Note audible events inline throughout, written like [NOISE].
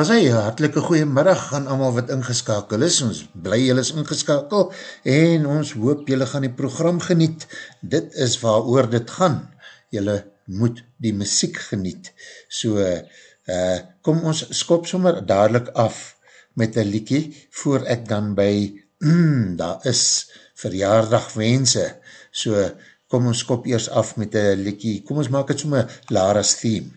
Daar sê jy, hartelike goeiemiddag aan allemaal wat ingeskakel is, ons bly jylle is ingeskakel en ons hoop jylle gaan die program geniet. Dit is waar oor dit gaan. Jylle moet die muziek geniet. So, uh, kom ons skop sommer dadelijk af met een liekie, voor ek dan by, mm, daar is verjaardag wense. So, kom ons skop eers af met een liekie, kom ons maak het sommer Lara's theme.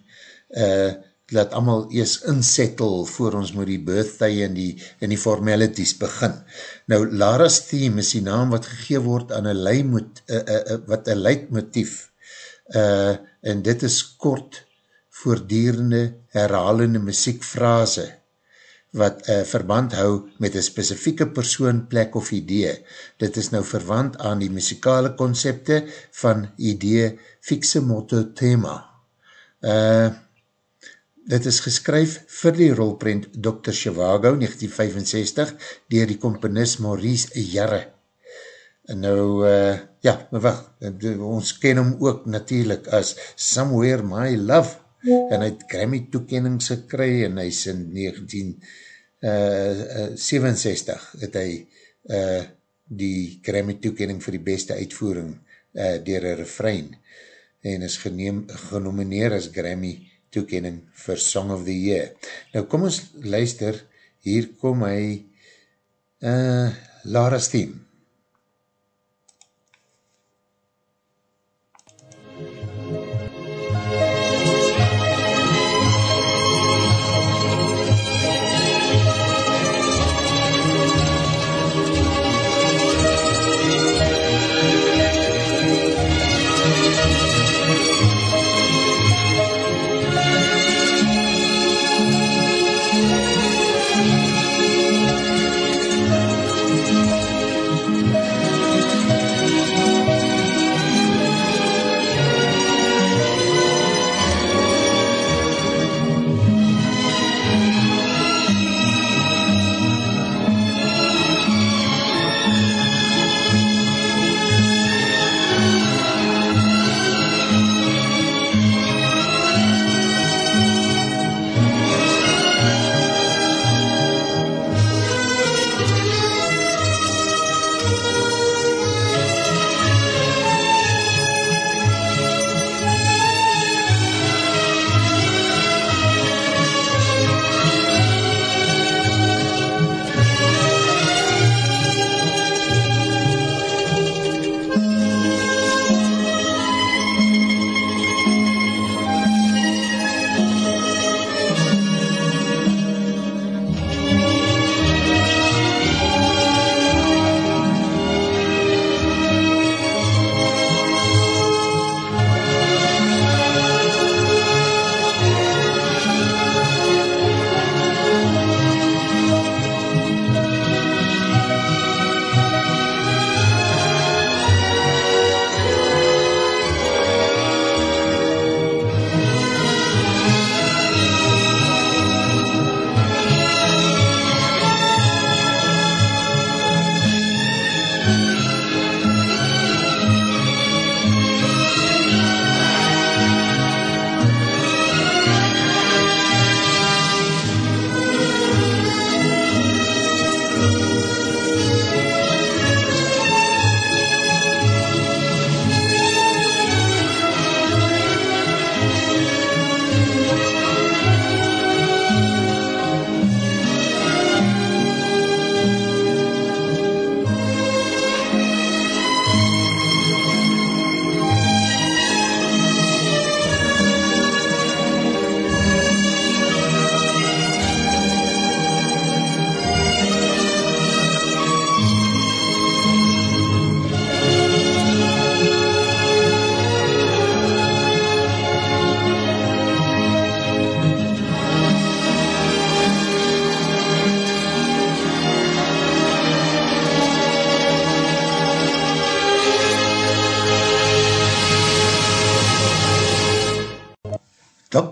Uh, laat allemaal eers insettel voor ons met die birthday en die, en die formalities begin. Nou, Lara's theme is die naam wat gegeen word aan een leimoet, uh, uh, uh, wat een leidmotief, uh, en dit is kort voordierende herhalende muziekfrase, wat uh, verband hou met een specifieke persoon, plek of idee. Dit is nou verwand aan die muzikale concepte van idee, fikse motto, thema. Uh, Dit is geskryf vir die rolprint Dr. Chivago 1965 dier die komponist Maurice Jarre. En nou, uh, ja, maar wacht, ons ken hom ook natuurlijk as Somewhere My Love en hy het Grammy toekenning gekry en hy is in 1967 uh, het hy uh, die Grammy toekenning vir die beste uitvoering uh, dier een refrein en is geneem, genomineer as Grammy toekenning vir Song of the Year. Nou kom ons luister, hier kom hy uh, Lara's theme.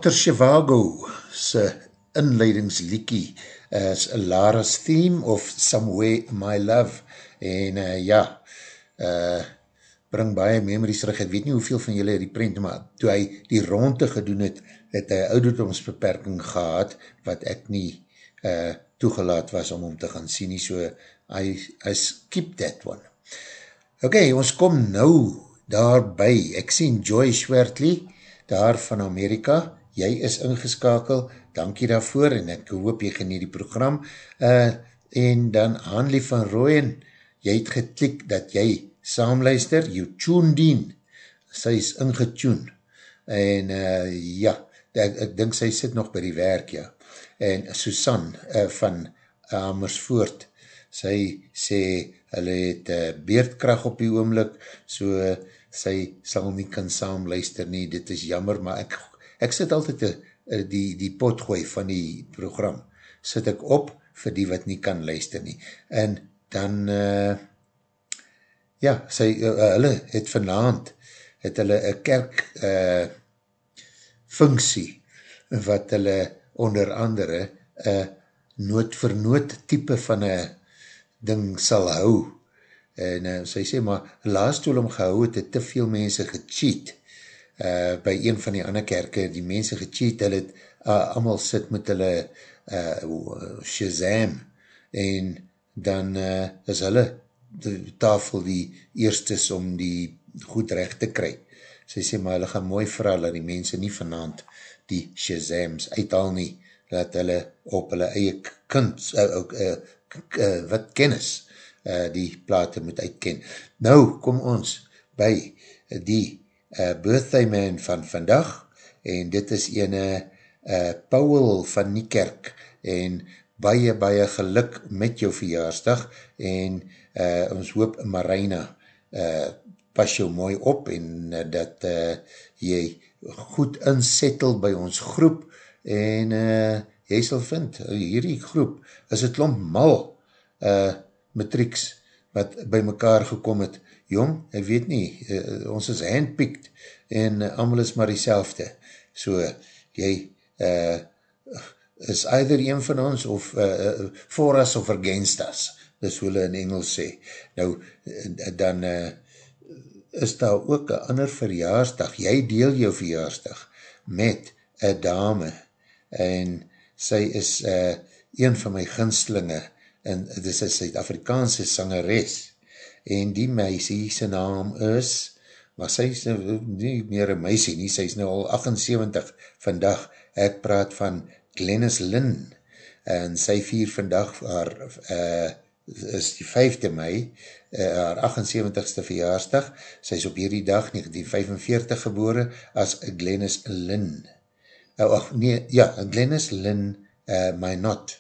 Dr. Shivago se inleidingsliekie is Lara's Theme of Somewhere My Love en uh, ja, uh, bring baie memories terug, ek weet nie hoeveel van julle die print, maar toe hy die ronde gedoen het, het hy ouderdomsbeperking gehad, wat ek nie uh, toegelaat was om om te gaan sien, nie so, I, I skip that one. Ok, ons kom nou daarby, ek sien Joy Schwertley, daar van Amerika, jy is ingeskakel, dankie daarvoor, en ek hoop jy genie die program, uh, en dan Hanlie van Rooyen, jy het geklik dat jy saamluister, you tuned in, sy is ingetune, en uh, ja, ek, ek dink sy sit nog by die werk, ja, en Susan uh, van Amersfoort, sy sê, hulle het uh, beerdkracht op die oomlik, so uh, sy sal nie kan saamluister nie, dit is jammer, maar ek, ek sit altyd uh, die, die potgooi van die program, sit ek op vir die wat nie kan luister nie, en dan uh, ja, sy, uh, hulle het vanavond, het hulle een kerk uh, funksie, wat hulle onder andere uh, nood vir nood type van een ding sal hou, en uh, sy sê, maar laatst toe hom gehou het, het te veel mense gecheat, uh, by een van die ander kerke, die mense gecheat, hulle het uh, allemaal sit met hulle uh, Shazam, en dan uh, is hulle die tafel die eerstes om die goed recht te kry. Sy sê, maar hulle gaan mooi vraag, dat die mense nie vanavond die Shazams uithaal nie, dat hulle op hulle eie kind, uh, uh, uh, wat kennis, uh, die plate moet uitken. Nou kom ons by die uh, birthday man van vandag, en dit is ene uh, Paul van Niekerk, en baie, baie geluk met jou verjaarsdag, en uh, ons hoop Marina uh, pas jou mooi op en uh, dat uh, jy goed insettel by ons groep en uh, jy sal vind, hierdie groep is het klomp mal uh, matrieks wat by mekaar gekom het, jong, ek weet nie, uh, ons is handpicked en uh, allemaal is maar die selfde, so jy uh, is either een van ons of uh, for us of against us, dis hoe hulle in Engels sê. Nou, dan uh, is daar ook een ander verjaarsdag, jy deel jou verjaarsdag met een dame, en sy is uh, een van my ginslinge, en dit is een Suid-Afrikaanse sangeres, en die meisie, sy naam is, maar sy is nou nie meer een meisie nie, sy is nou al 78 vandag, ek praat van Glennis Lynn, en sy vier vandag haar uh, is die 5de mei, uh, haar 78ste verjaarsdag, sy is op hierdie dag 1945 gebore as Glennis Lynn. Oh, ach, nee, ja, Glennis Lynn uh, My Not.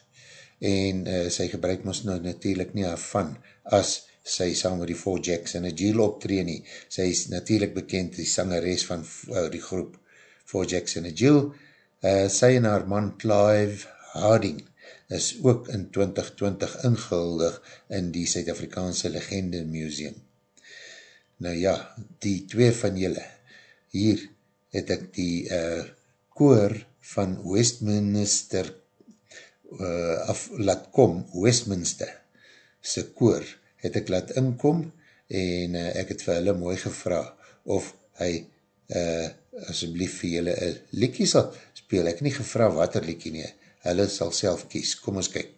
En uh, sy gebruik ons nou natuurlijk nie van as sy saam met die Four Jacks en a Jill optree nie. Sy is natuurlijk bekend die sangeres van uh, die groep Four Jacks en a Jill. Uh, sy en haar man Clive Harding is ook in 2020 ingehuldig in die Suid-Afrikaanse Legende Museum. Nou ja, die twee van julle, hier het ek die uh, koor van Westminster uh, af laat kom, Westminster se koor, het ek laat inkom en uh, ek het vir hulle mooi gevra of hy uh, asjeblief vir julle een liekie sal speel. Ek nie gevra wat er liekie nie, hulle sal self kies. Kom ons kyk.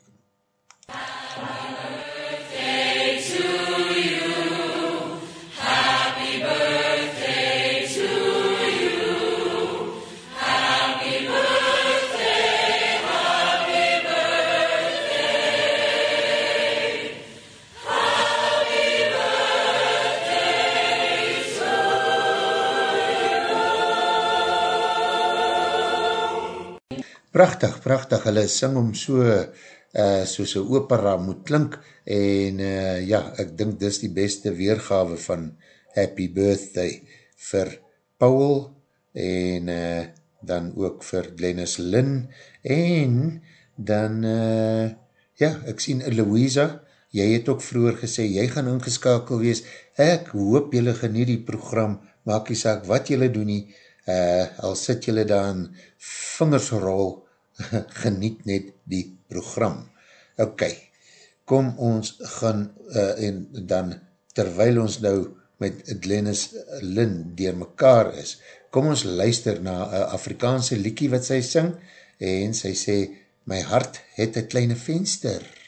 Prachtig, prachtig, hulle sing om so, uh, soos een opera moet klink, en uh, ja, ek dink dis die beste weergave van Happy Birthday vir Paul, en uh, dan ook vir Glennis Lynn, en dan, uh, ja, ek sien Louisa, jy het ook vroeger gesê, jy gaan ingeskakel wees, ek hoop jylle genie die program, maak jy saak wat jylle doen nie, uh, al sit julle dan vingersrol, [LAUGHS] geniet net die program. Ok, kom ons gaan, uh, en dan terwijl ons nou met Glennis Lynn dier mekaar is, kom ons luister na een Afrikaanse liekie wat sy syng, en sy sê, my hart het een kleine venster. Die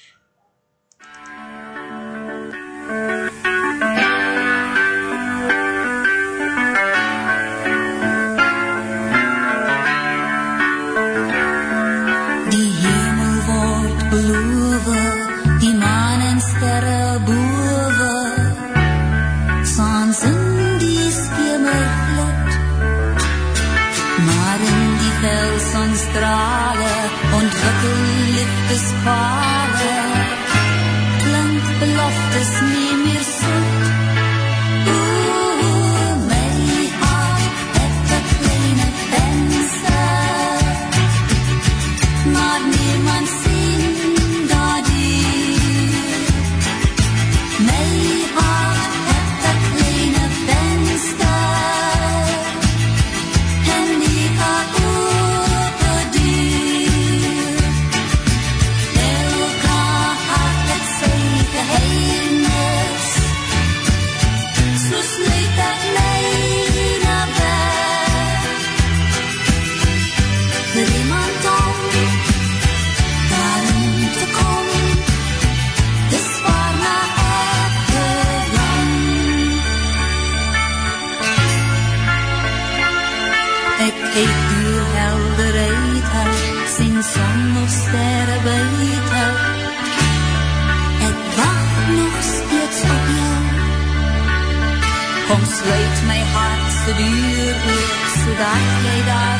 sodat jy daar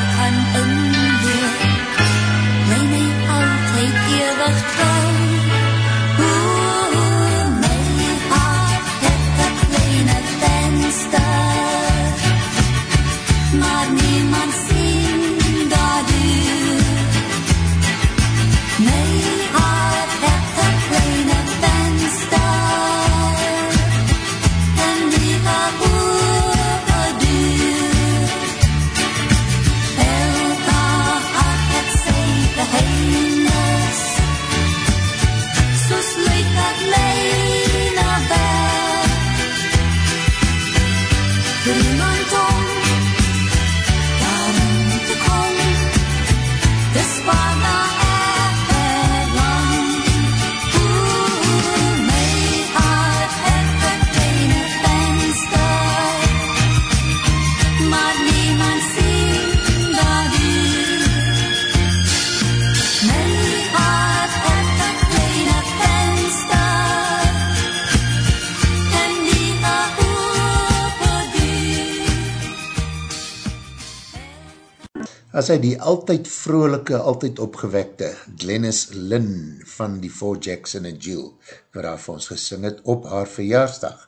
as hy die altyd vrolike, altyd opgewekte Glennis Lynn van die Four Jackson en Jill, wat daar vir ons gesing het op haar verjaarsdag.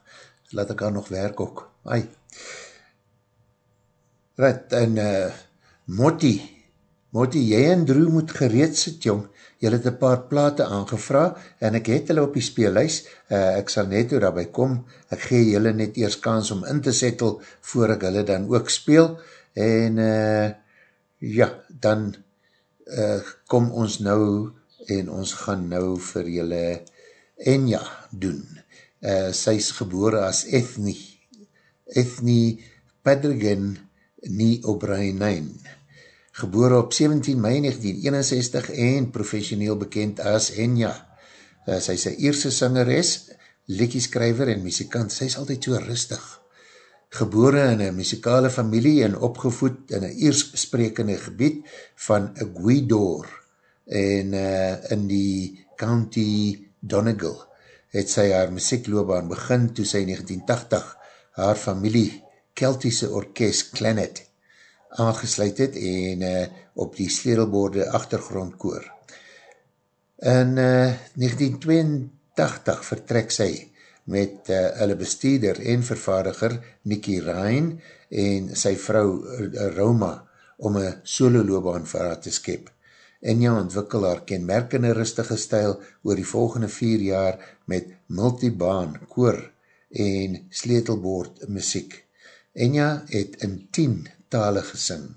Laat ek haar nog werk ook. Ai. Wat, en uh, Motti, Motti, jy en Drew moet gereed sit, jong. Jy het een paar plate aangevra en ek het hulle op die speelhuis. Uh, ek sal net hoe daarby kom. Ek gee julle net eers kans om in te settel voor ek hulle dan ook speel. En uh, ja, dan uh, kom ons nou en ons gaan nou vir julle Enya doen. Uh, sy is gebore as Ethnie, Ethnie Padrigan Nie O'Brien Gebore op 17 mei 1961 en professioneel bekend as Enya. Uh, sy is sy eerste sangeres, lekkieskrijver en muzikant. Sy is altyd so rustig gebore in een muzikale familie en opgevoed in een Iers-sprekende gebied van Guidor en uh, in die county Donegal het sy haar muziekloobaan begin toe sy 1980 haar familie Keltiese orkest Clanet aangesluit het en uh, op die sledelborde achtergrondkoor. In uh, 1982 vertrek sy met uh, hulle bestuurder en vervaardiger Nikki Ryan en sy vrou uh, Roma om een solo loopbaan vir haar te skep. Enya ontwikkel haar kenmerkende rustige stijl oor die volgende vier jaar met multibaan, koor en sleetelboord muziek. Enya het in 10 tale gesing.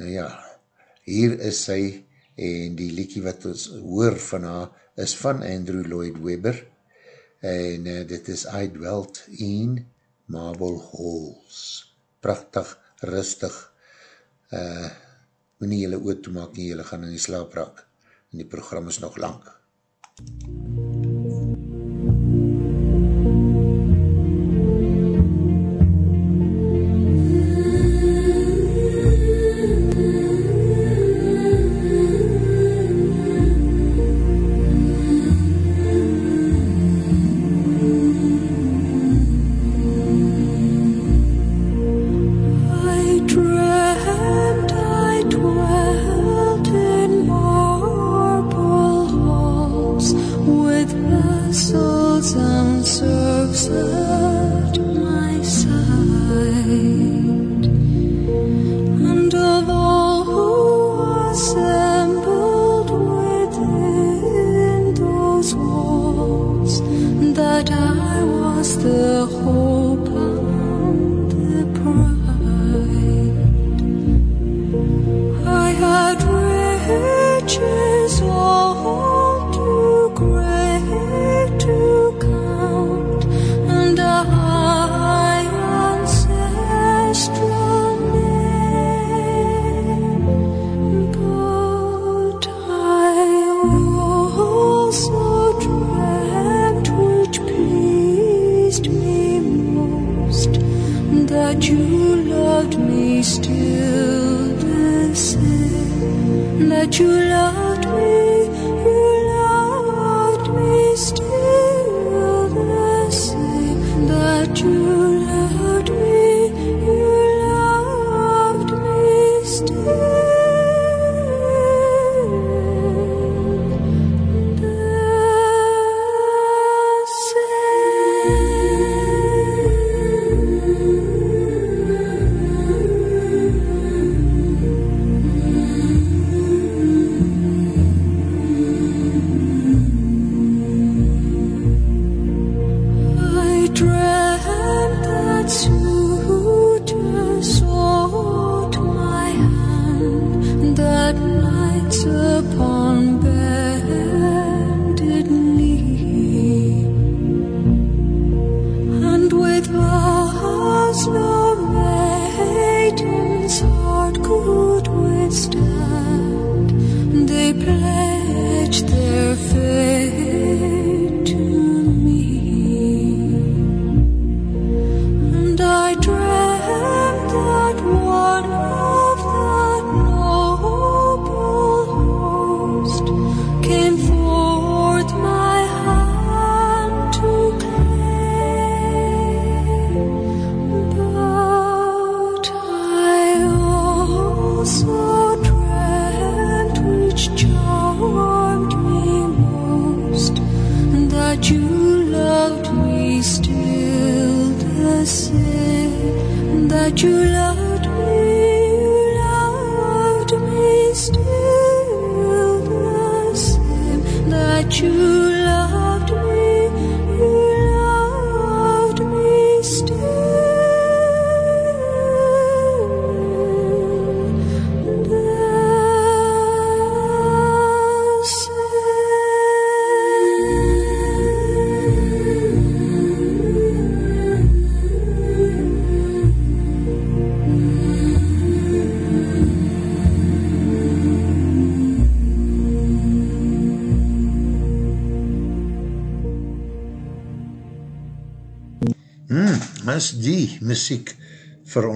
Nou ja, hier is sy en die liekie wat ons hoor van haar is van Andrew Lloyd Webber en uh, dit is I Dwelt in Marble Halls. Prachtig, rustig, uh, moet nie jylle oot toemaak nie, jylle gaan in die slaap raak en die program is nog lang. I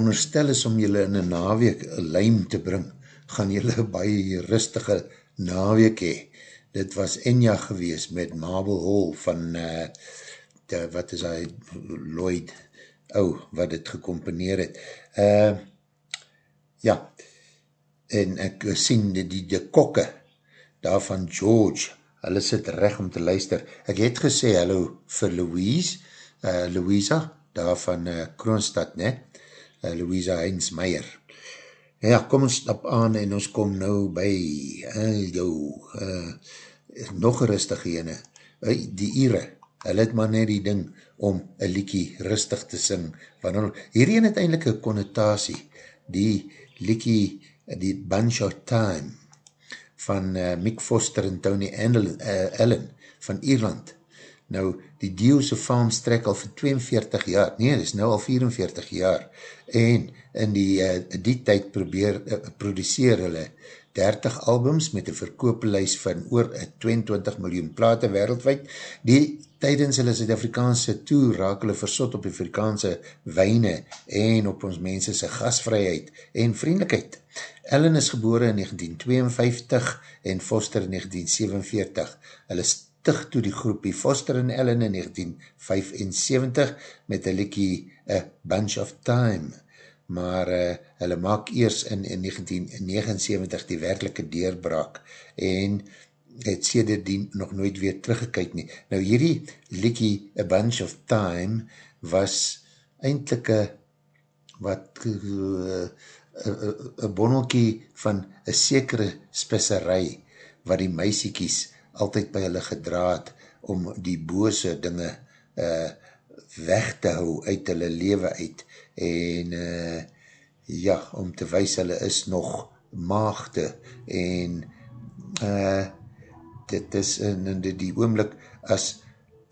veronderstel is om julle in een naweek lijm te bring, gaan julle [LAUGHS] baie rustige naweek hee. Dit was Enya gewees met Mabel Hall van, uh, de, wat is hy, Lloyd, ou, oh, wat het gecomponeer het. Uh, ja, en ek sien die, die, die kokke, daar van George, hulle sit recht om te luister. Ek het gesê hallo vir Louise, uh, Louisa, daar van uh, Kroonstad, ne? Uh, Louisa Heinz Meijer. Ja, kom ons stap aan en ons kom nou by uh, jou uh, nog rustige ene. Uh, die Ire, hulle het maar net die ding om een liekie rustig te sing. Wanneer, hierheen het eindelijk een connotatie. die liekie, die Bunch of Time van uh, Mick Foster en Tony Allen, uh, Allen van Ierland. Nou, die Dio's Farm strek al vir 42 jaar, nee, dit is nou al 44 jaar, en in die, uh, die tyd probeer, uh, produceer hulle 30 albums met een verkoopelijs van oor 22 miljoen plate wereldwijd. Die tydens hulle Zuid-Afrikaanse tour raak hulle versot op die Afrikaanse wijne en op ons mensense gasvrijheid en vriendelijkheid. Ellen is gebore in 1952 en Foster in 1947. Hulle stig toe die groepie Foster en Ellen in 1975 met een likkie A Bunch of Time maar uh, hulle maak eers in, in 1979 die werkelike deurbraak en het sêderdien nog nooit weer teruggekyk nie. Nou hierdie liekie A Bunch of Time was eindelike wat uh, een bonnelkie van een sekere speserij wat die meisiekies altyd by hulle gedraad om die bose dinge uh, weg te hou uit hulle lewe uit en uh, ja, om te wees hulle is nog maagde en uh, dit is in, in die, die oomlik as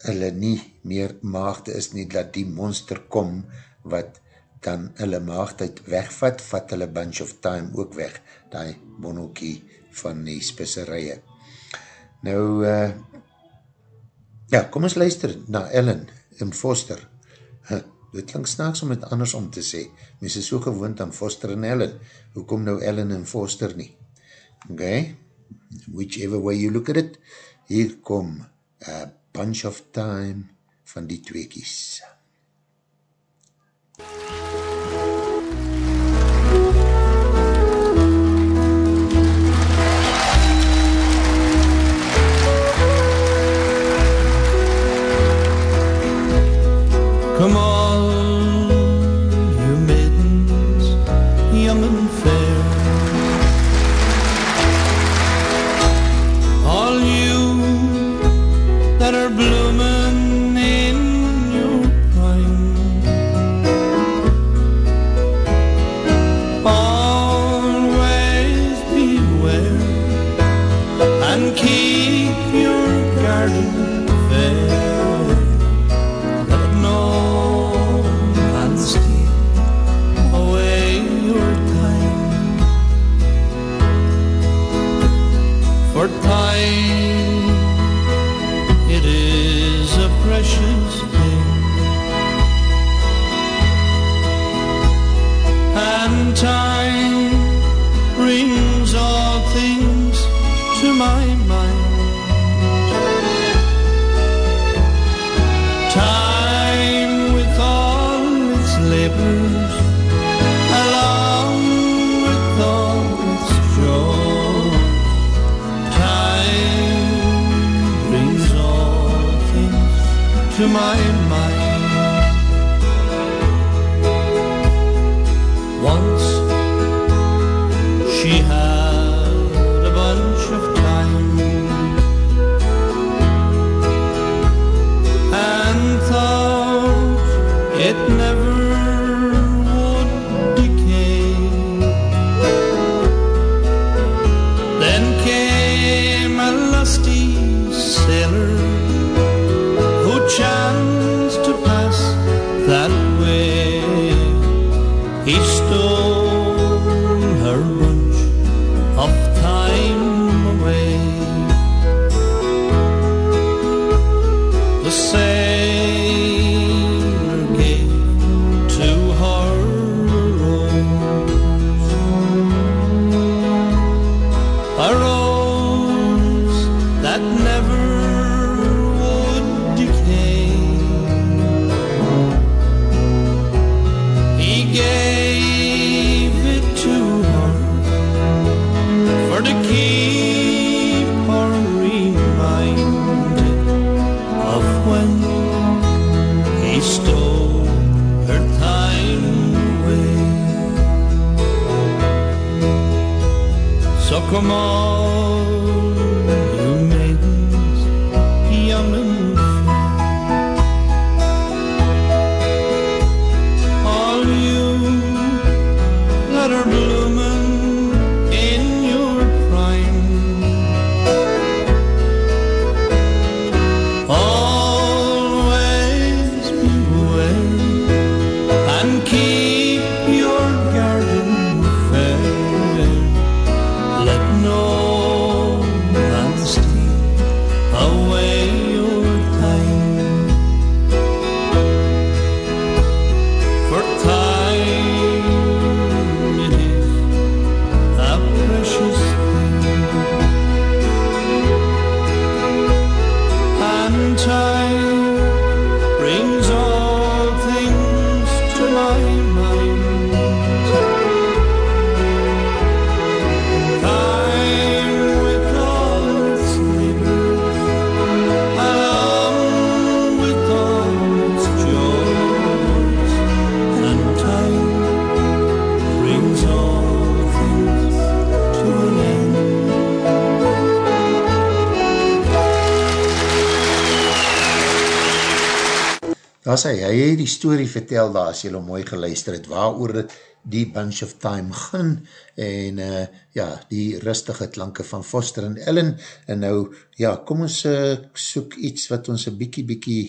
hulle nie meer maagde is nie, dat die monster kom wat dan hulle maagdheid wegvat, vat hulle bunch of time ook weg, die monokie van die spisserije. Nou, uh, ja, kom ons luister na Ellen en Foster. Huh, dit klink snaaks om het anders om te sê. Mens is so gewoond aan Foster en Ellen. Hoe kom nou Ellen en Foster nie? Ok, whichever way you look at it, hier kom a bunch of time van die tweekies. Come So daar sê, hy het die story vertel daar, as jylle mooi geluister het, waar oor die Bunch of Time gaan, en uh, ja, die rustige klanke van Foster en Ellen, en nou, ja, kom ons uh, soek iets wat ons een bykie bykie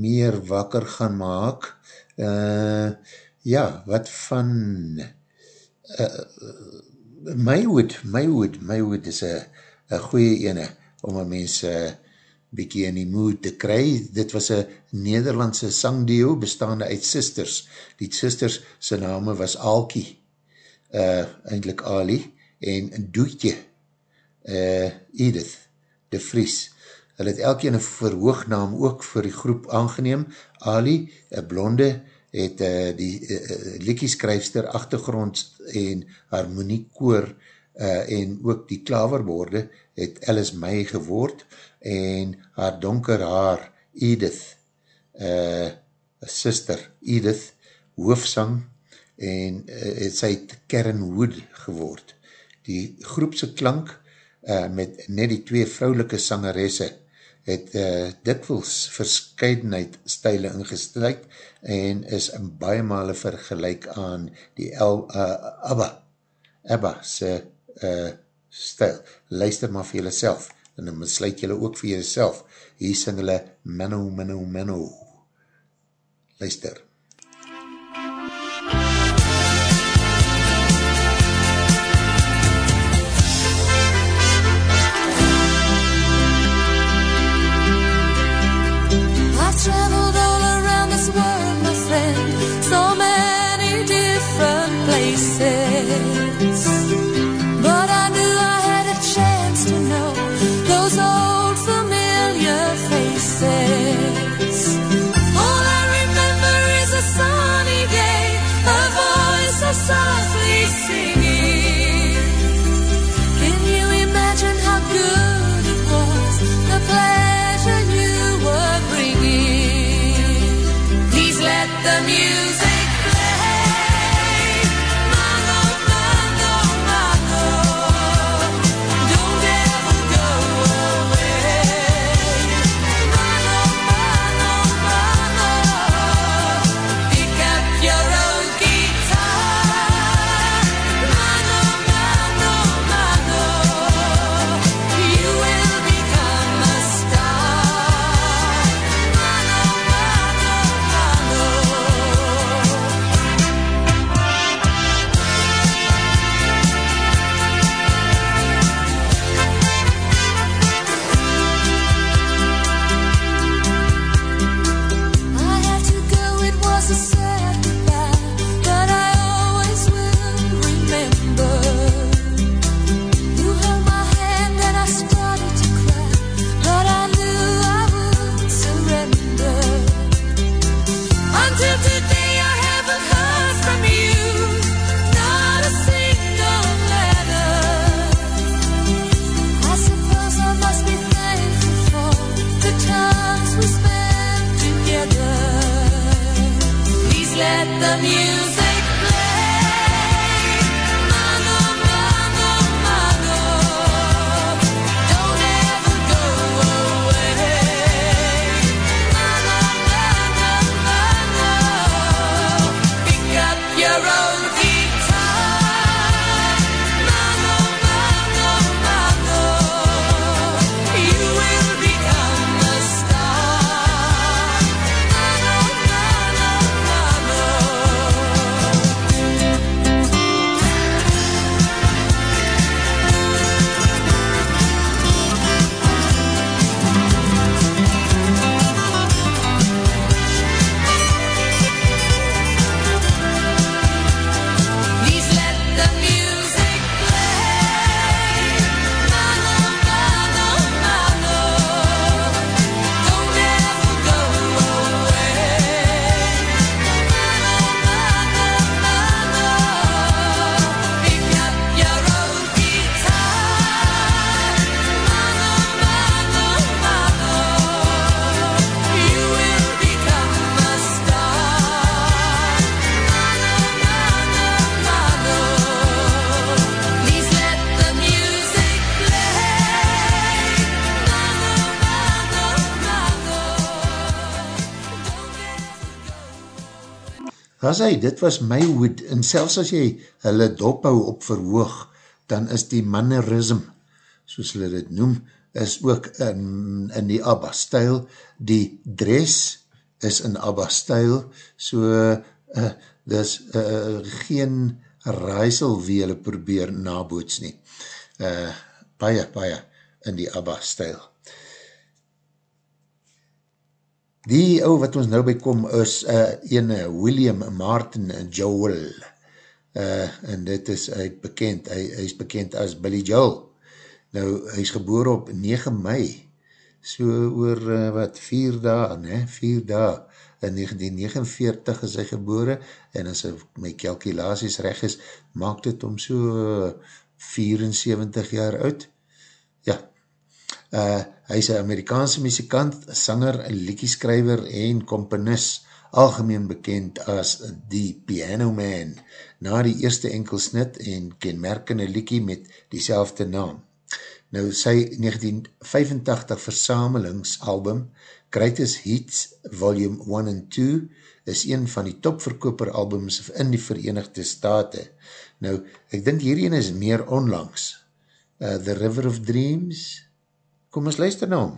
meer wakker gaan maak, uh, ja, wat van uh, Maywood, Maywood, Maywood is een goeie ene, om een mens uh, bykie in die mood te kry. Dit was een Nederlandse sangdio bestaande uit sisters. Die sisters sy name was Alki, uh, eindelijk Ali, en Doetje, uh, Edith, de Vries. Hulle het elkeen een verhoognaam ook vir die groep aangeneem. Ali, een blonde, het uh, die uh, liekieskryfster, achtergrond en harmoniekoor uh, en ook die klaverborde het Alice May geword en haar donker haar Edith, uh, sister Edith, hoofsang en uh, het sy het Karen Wood geword. Die groepse klank uh, met net die twee vrouwelike sangeresse het uh, dikwels verscheidenheid stijle ingestuid en is in baie male vergelijk aan die El, uh, Abba, Abba se uh, stijl. Luister maar vir julle self en dan besluit julle ook vir jyself. Hier sing hulle Menno, Menno, Menno. Luister. I've traveled all around this world, my friend, so many different places. was hy, dit was my hoed, en selfs as jy hulle dophou op verhoog, dan is die mannerism, soos hulle dit noem, is ook in, in die ABBA-stijl, die dress is in ABBA-stijl, so uh, dis uh, geen raaisel wie hulle probeer naboots nie. Uh, baie, baie in die ABBA-stijl. Die ou wat ons nou bykom is eh, uh, ene eh, William Martin Joel uh, en dit is hy bekend, hy, hy is bekend as Billy Joel. Nou, hy is geboor op 9 mei, so oor uh, wat, 4 dae, ne, 4 dae, in 1949 is hy gebore en as my calculaties recht is, maak dit om so 74 jaar oud. Ja, uh, Hy is een Amerikaanse muzikant, sanger, liekieskrijver en komponis, algemeen bekend as The Piano Man, na die eerste enkelsnit en kenmerkende liekie met die naam. Nou sy 1985 versamelingsalbum Greatest Hits Volume 1 and 2 is een van die topverkoper albums in die Verenigde State. Nou, ek dink hierin is meer onlangs. Uh, The River of Dreams, Kom ons luister na hom.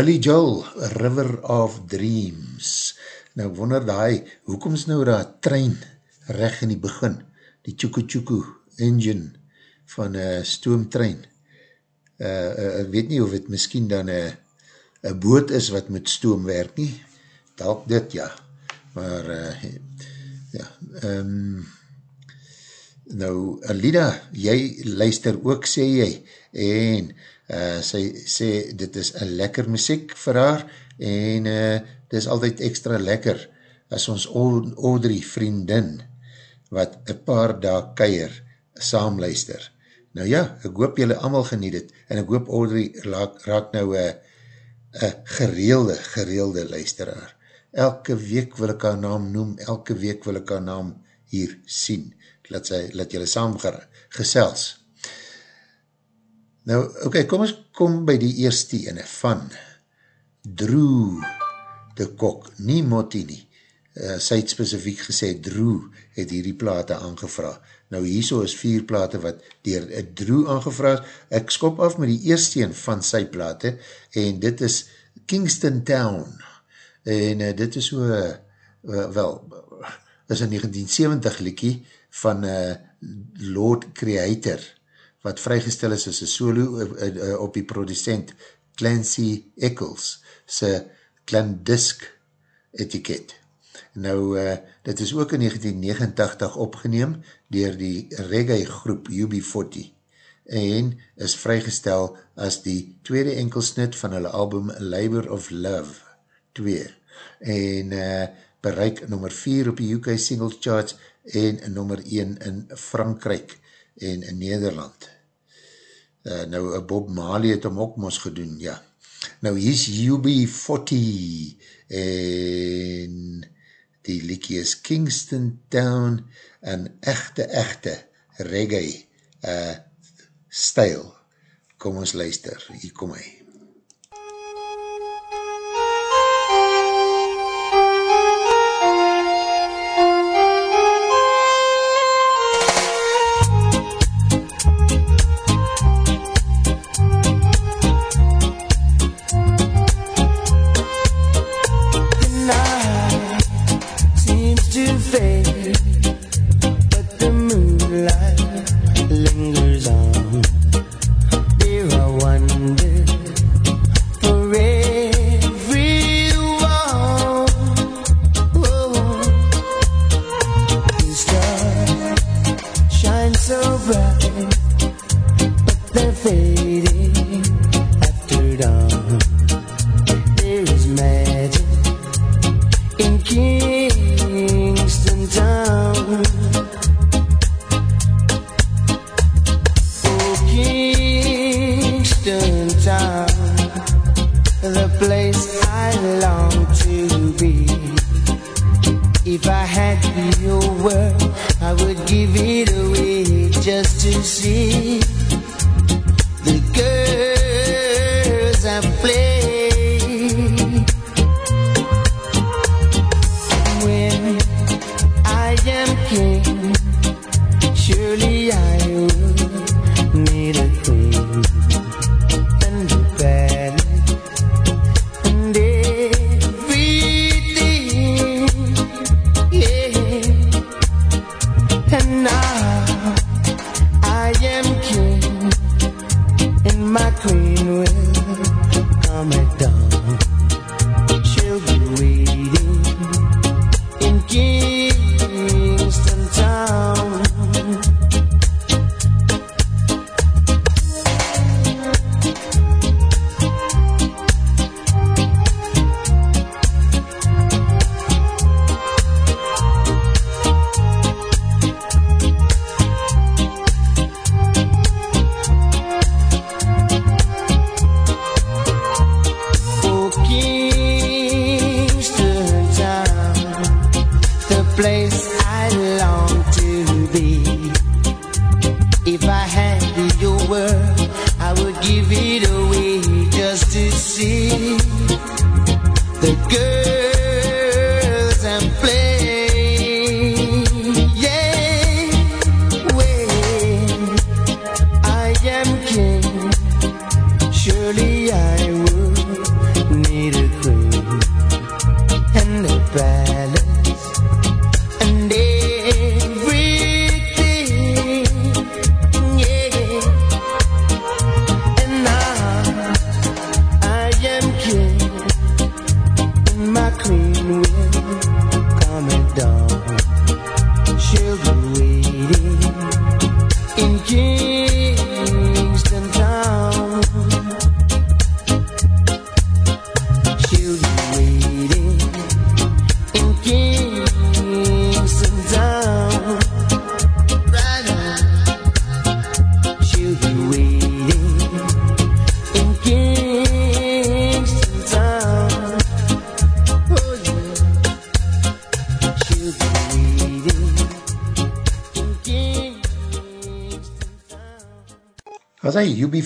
Billy Joel, River of Dreams. Nou wonder die, hoekom is nou daar trein recht in die begin, die Chuku Chuku engine van een stoomtrein. Uh, uh, weet nie of het miskien dan een boot is wat met stoom werk nie. Dalk dit, ja. Maar, uh, ja, um, nou, Alida, jy luister ook, sê jy, en uh, sy sê, dit is een lekker muziek vir haar, en uh, dit is altyd extra lekker, as ons Audrey vriendin, wat een paar dag keier, saam luister. Nou ja, ek hoop jylle allemaal geniet het, en ek hoop Audrey raak, raak nou een gereelde, gereelde luisteraar. Elke week wil ek haar naam noem, elke week wil ek haar naam hier sien, laat, sy, laat jylle saam gesels. Nou, okay, kom ons kom by die eerste ene van Drew de Kok, nie Motti nie. Uh, sy het specifiek gesê, Drew het hierdie plate aangevra. Nou, hierso is vier plate wat dier Drew aangevra. Ek skop af met die eerste een van sy plate, en dit is Kingston Town. En uh, dit is so, uh, wel, is een 1970 liekie van uh, Lord Creator, wat vrygestel is as een solo uh, uh, op die producent Clancy Eccles, sy Clandisk etiket. Nou, uh, dit is ook in 1989 opgeneem dier die reggae groep UB40 en is vrygestel as die tweede enkelsnit van hulle album Labor of Love 2 en uh, bereik nummer 4 op die UK Singles Charts en nummer 1 in Frankrijk en in Nederland. Uh, nou, Bob Marley het hom ook mos gedoen, ja. Nou, hier is UB40 en die liekie is Kingston Town en echte, echte reggae uh, stijl. Kom ons luister, hier kom hy. Give it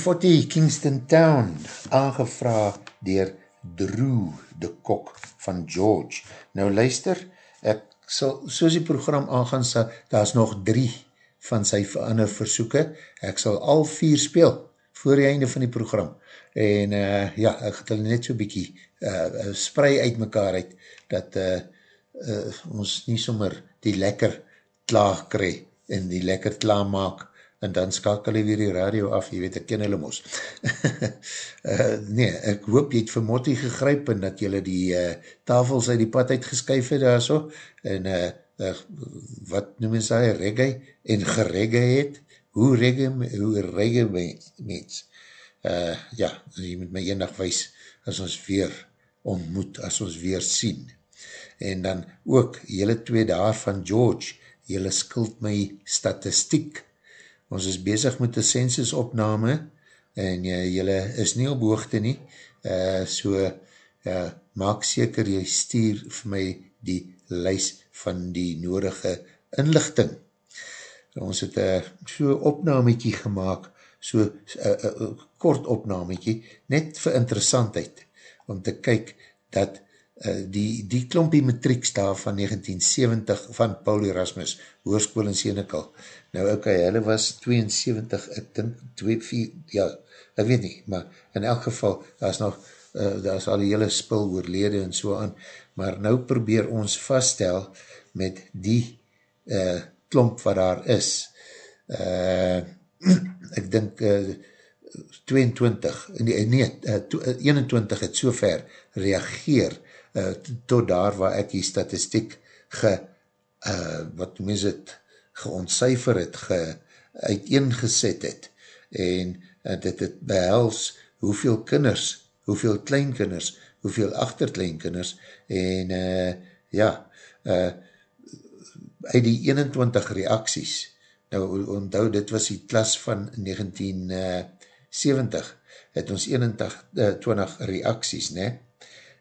40 Kingston Town, aangevra dier Drew de Kok van George. Nou luister, ek sal, soos die program aangaan, sal, daar is nog drie van sy ander versoeken, ek sal al vier speel, voor die einde van die program. En uh, ja, ek het hulle net so bykie uh, sprei uit mekaar uit, dat uh, uh, ons nie sommer die lekker klaar krij en die lekker klaar maak en dan skakel hy weer die radio af, jy weet, ek ken hulle mos. uh, [LAUGHS] nee, ek hoop jy het vir Motti gegryp en dat jylle die uh, tafels uit die pad uitgeskyf het daar so, en uh, uh, wat noem ons daar, reggae, en gereggae het, hoe reggae, hoe reggae mens. Uh, ja, jy moet my eendag wees, as ons weer ontmoet, as ons weer sien. En dan ook, jylle twee daar van George, jylle skuld my statistiek, ons is bezig met die census opname en uh, jylle is nie op hoogte nie, uh, so uh, maak seker jy stuur vir my die lys van die nodige inlichting. Ons het uh, so opnamekie gemaakt, so uh, uh, kort opnamekie, net vir interessantheid, om te kyk dat uh, die, die klompie matrieks daar van 1970 van Paul Erasmus, Hoorskool in Senekal, Nou ok, hulle was 72, ek dink 2, 4, ja, ek weet nie, maar in elk geval, daar is nog, uh, daar is al die hele spul oorlede en so aan, maar nou probeer ons vaststel met die uh, klomp wat daar is. Uh, [CLEARS THROAT] ek dink uh, 22, nee, nee uh, 21 het so ver reageer uh, tot daar waar ek die statistiek ge, uh, wat mens het, geontcijfer het, ge, uiteengeset het, en uh, dit het behels hoeveel kinders, hoeveel kleinkinders, hoeveel achterkleinkinders, en uh, ja, uh, uit die 21 reacties, nou onthou, dit was die klas van 1970, het ons 21, uh, 20 reacties, ne?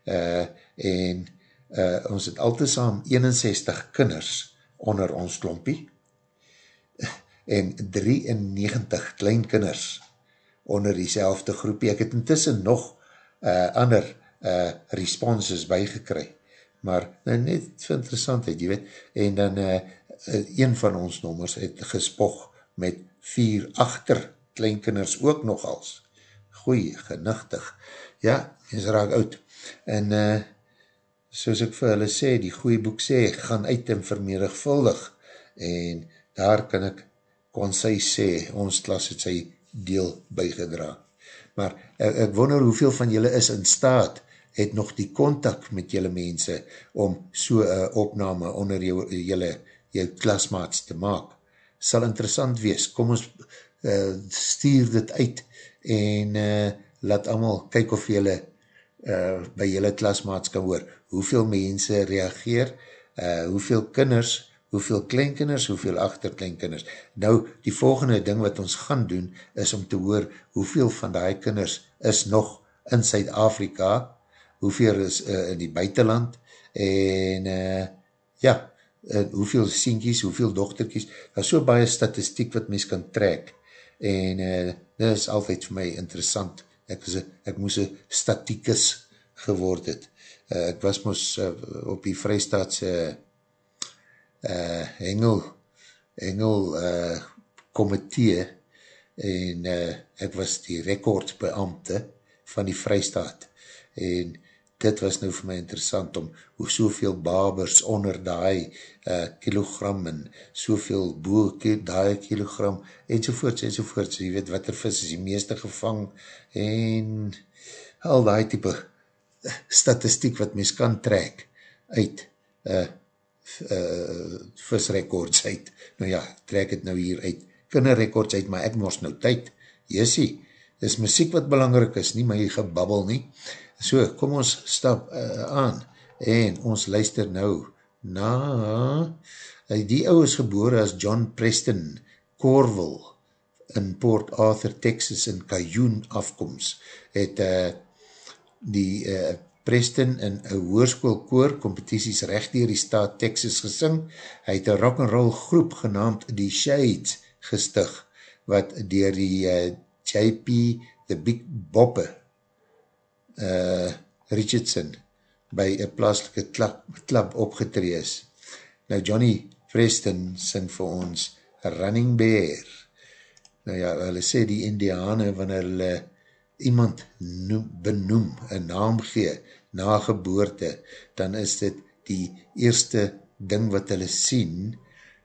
Uh, en uh, ons het al te saam 61 kinders onder ons klompie, [LAUGHS] en 93 kleinkinders onder die selfde groepie. Ek het intussen nog uh, ander uh, responses bygekry, maar nou, net vir interessantheid, jy weet, en dan uh, een van ons nommers het gespog met vier achter kleinkinders ook nogals. Goeie, genuchtig. Ja, ons raak oud. En uh, soos ek vir hulle sê, die goeie boek sê, gaan uit en vermeerigvuldig, en daar kan ek kon sy sê, ons klas het sy deel bygedra. Maar ek, ek wonder hoeveel van julle is in staat, het nog die contact met julle mense, om so een opname onder jou, julle, jou klasmaats te maak. Sal interessant wees, kom ons uh, stuur dit uit, en uh, laat allemaal kyk of julle uh, by julle klasmaats kan hoor, hoeveel mense reageer, uh, hoeveel kinders hoeveel kleinkinders, hoeveel achterkleinkinders. Nou, die volgende ding wat ons gaan doen, is om te hoor hoeveel van die kinders is nog in Suid-Afrika, hoeveel is uh, in die buitenland, en uh, ja, uh, hoeveel sienkies, hoeveel dochterkies, daar is so baie statistiek wat mens kan trek, en uh, dit is altyd vir my interessant, ek, is ek moes een statikus geword het. Uh, ek was moes uh, op die vrystaatse uh, uh, hengel hengel uh, komitee en uh, ek was die rekordsbeamte van die vrystaat. En dit was nou vir my interessant om hoe soveel babers onder die uh, kilogram en soveel boe die kilogram enzovoorts enzovoorts, jy weet wat er vis is die meeste gevang en al die type statistiek wat mens kan trek uit uh, uh, visrekords uit. Nou ja, trek het nou hier uit kinderrekords uit, maar ek mors nou tyd. Jessie, is muziek wat belangrijk is, nie my gebabbel nie. So, kom ons stap uh, aan en ons luister nou na uh, die ou is gebore as John Preston Corville in Port Arthur, Texas in Kajoen afkomst, het uh, die uh, Preston in een hoerskoolkoor competities recht dier die staat Texas gesing. Hy het een rock'n'roll groep genaamd Die Shades gestig, wat dier die uh, J.P. The Big Boppe uh, Richardson by een plaaslike klap, klap opgetree is. Nou Johnny Preston sing vir ons Running Bear. Nou ja, hulle sê die indiane wanneer hulle iemand noem, benoem, een naam gee, na geboorte, dan is dit die eerste ding wat hulle sien,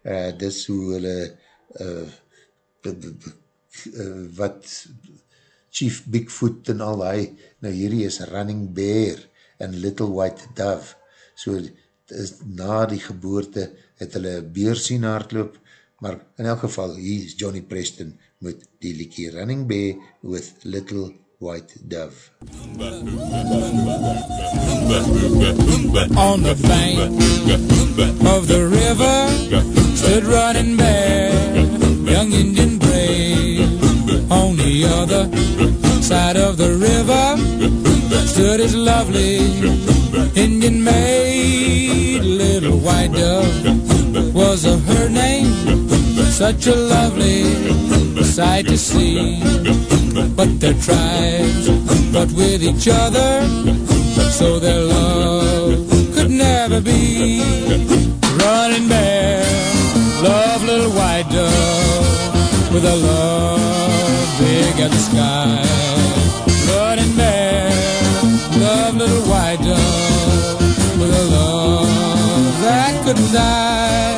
uh, dis hoe hulle uh, wat Chief Bigfoot en al die, nou hierdie is Running Bear en Little White Dove, so is, na die geboorte het hulle beer sien hardloop, maar in elk geval, hier is Johnny Preston met die liekie Running Bear with Little White Dove. On the bank of the river stood running bear, young Indian brave. On the other side of the river stood his lovely Indian maid, little white dove was her name. Such a lovely sight to see. But their tribes fought with each other, so their love could never be. Running bear, love little white dove, with a love big as the sky. Running bear, love little white dove, with a love that couldn't die.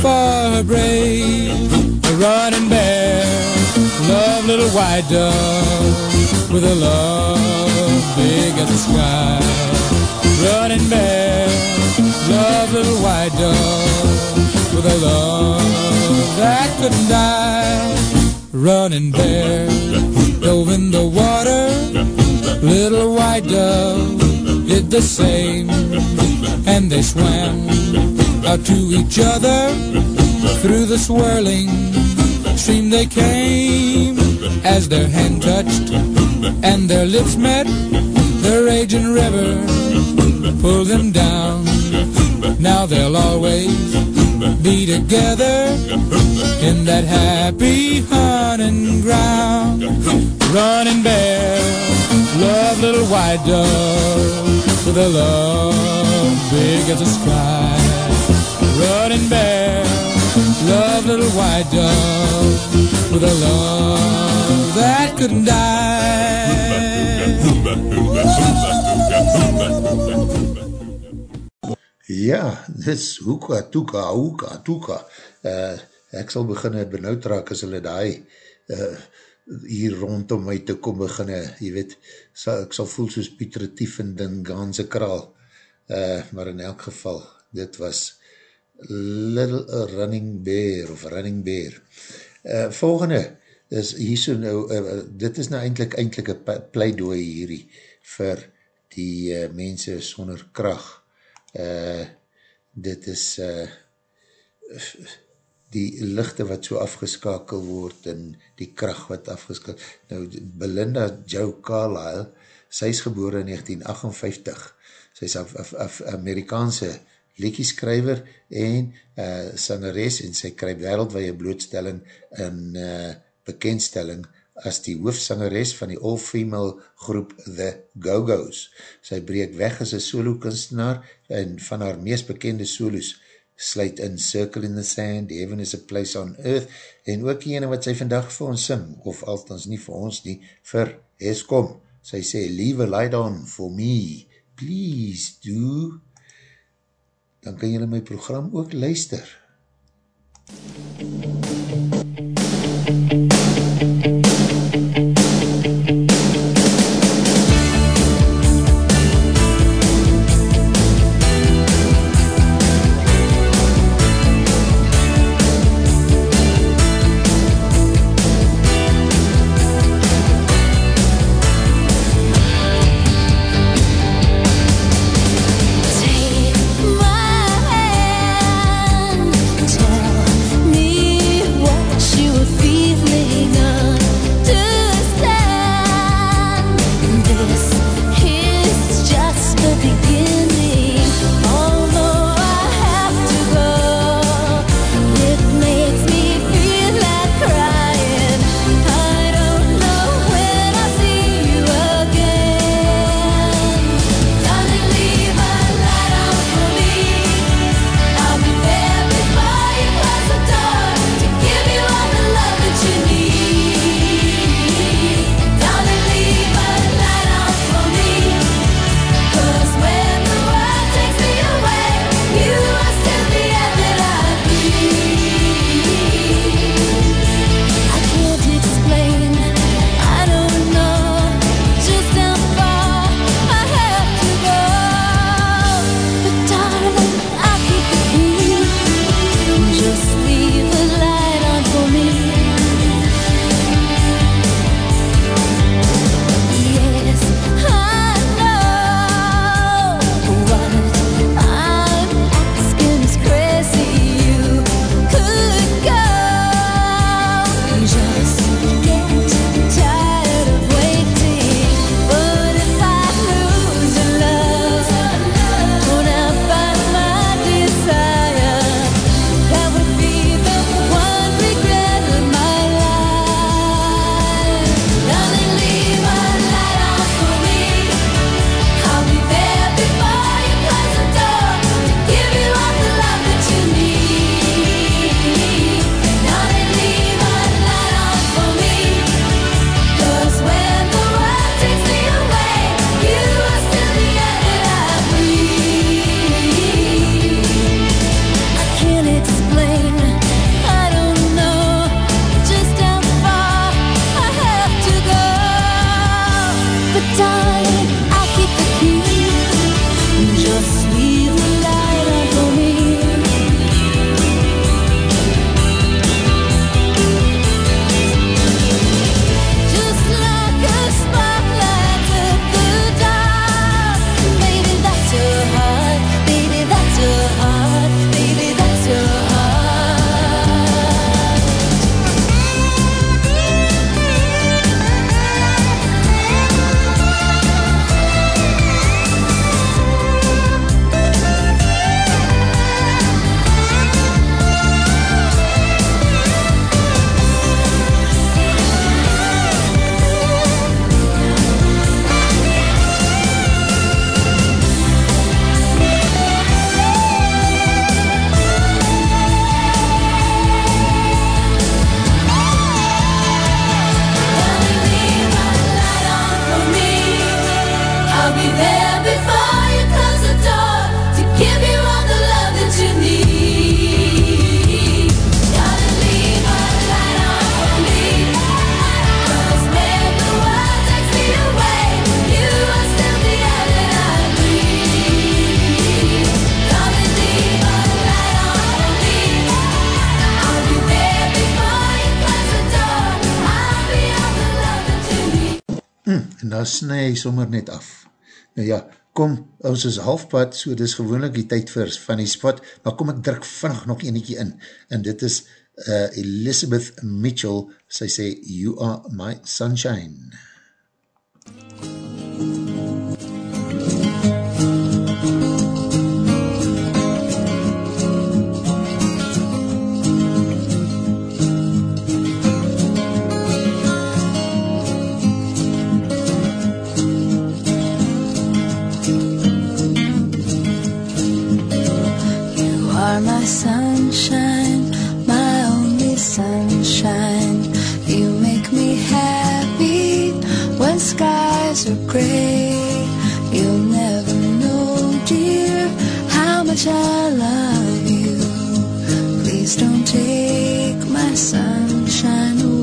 for her brave. A running bear, love little white dove, with a love big as the sky. Running bear, love little white dove, with a love that couldn't die. Running bear, dove in the water, little white dove did the same, and they swam out to each other through the swirling. Stream they came as their hand touched and their lips met. The raging river pulled them down. Now they'll always be together in that happy hunting ground. Running bear love little white dove with a love big as the sky running bear, love little white dove with a love that couldn't die. Ja, dis hoeka, toeka, hoeka, toeka. Uh, ek sal beginne benauwd raak as hulle die uh, hier rondom my te kom beginne, jy weet, sal, ek sal voel soos Pieter Retief en den Gaanse kraal, uh, maar in elk geval, dit was Little Running Bear of Running Bear. Uh, volgende is hier so nou, uh, dit is nou eindelijk eindelijk een pleidooi hierdie vir die uh, mense sonder kracht. Uh, dit is uh, die lichte wat so afgeskakel word en die kracht wat afgeskakel. Nou, Belinda Joe Carlyle, sy is geboren in 1958. Sy is af, af, af Amerikaanse liedjeskrijver en uh, sangeres en sy krijg wereldwaie blootstelling in uh, bekendstelling as die hoofsangeres van die all-female groep The Go-Go's. Sy breek weg as een solo kunstenaar en van haar meest bekende solos sluit in Circle in the Sand, Heaven is a Place on Earth en ook ene wat sy vandag vir ons sing, of althans nie vir ons nie, vir Eskom. Sy sê, leave a light on for me, please do dan kan jylle my program ook luister. en snij hy sommer net af. Nou ja, kom, ons is halfpad, so dis gewoonlik die tyd vir van die spot, maar kom ek druk vannig nog enetje in, en dit is uh, Elizabeth Mitchell, sy sê, You are my sunshine. You sunshine, my only sunshine. You make me happy when skies are gray. You'll never know, dear, how much I love you. Please don't take my sunshine away.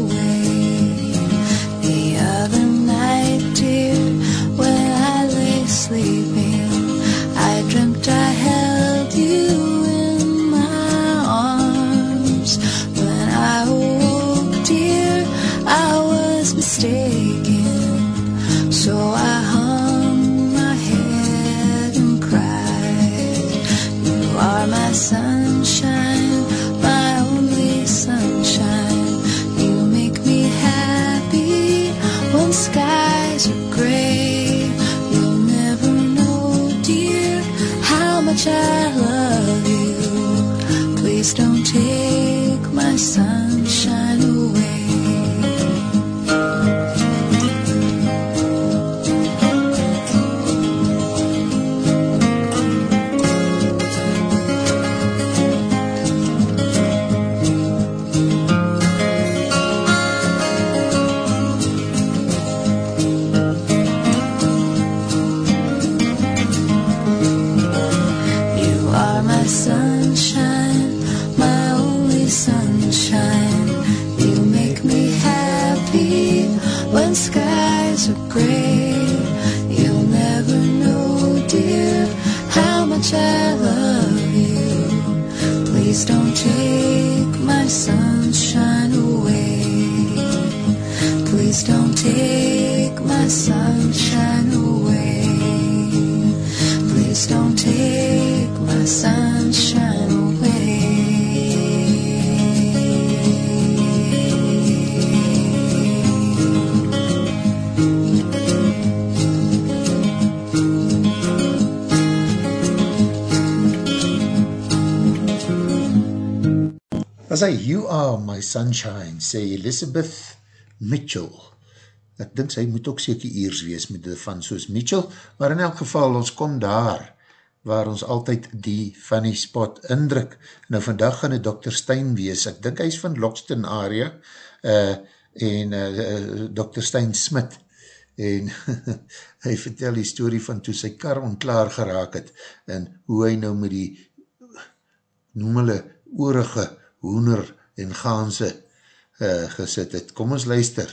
Please don't take my sunshine As hy, You are my sunshine, sê Elizabeth Mitchell. Ek dink sy moet ook seker eers wees met die van soos Mitchell, maar in elk geval, ons kom daar, waar ons altyd die funny spot indruk. Nou vandag gaan het Dr. Stein wees, ek dink hy is van Lokston area, uh, en uh, uh, Dr. Stein Smit, en [LAUGHS] hy vertel die story van toe sy kar onklaar geraak het, en hoe hy nou met die, noem hulle, oorige hoender en gaanse uh, gesit het. Kom ons luister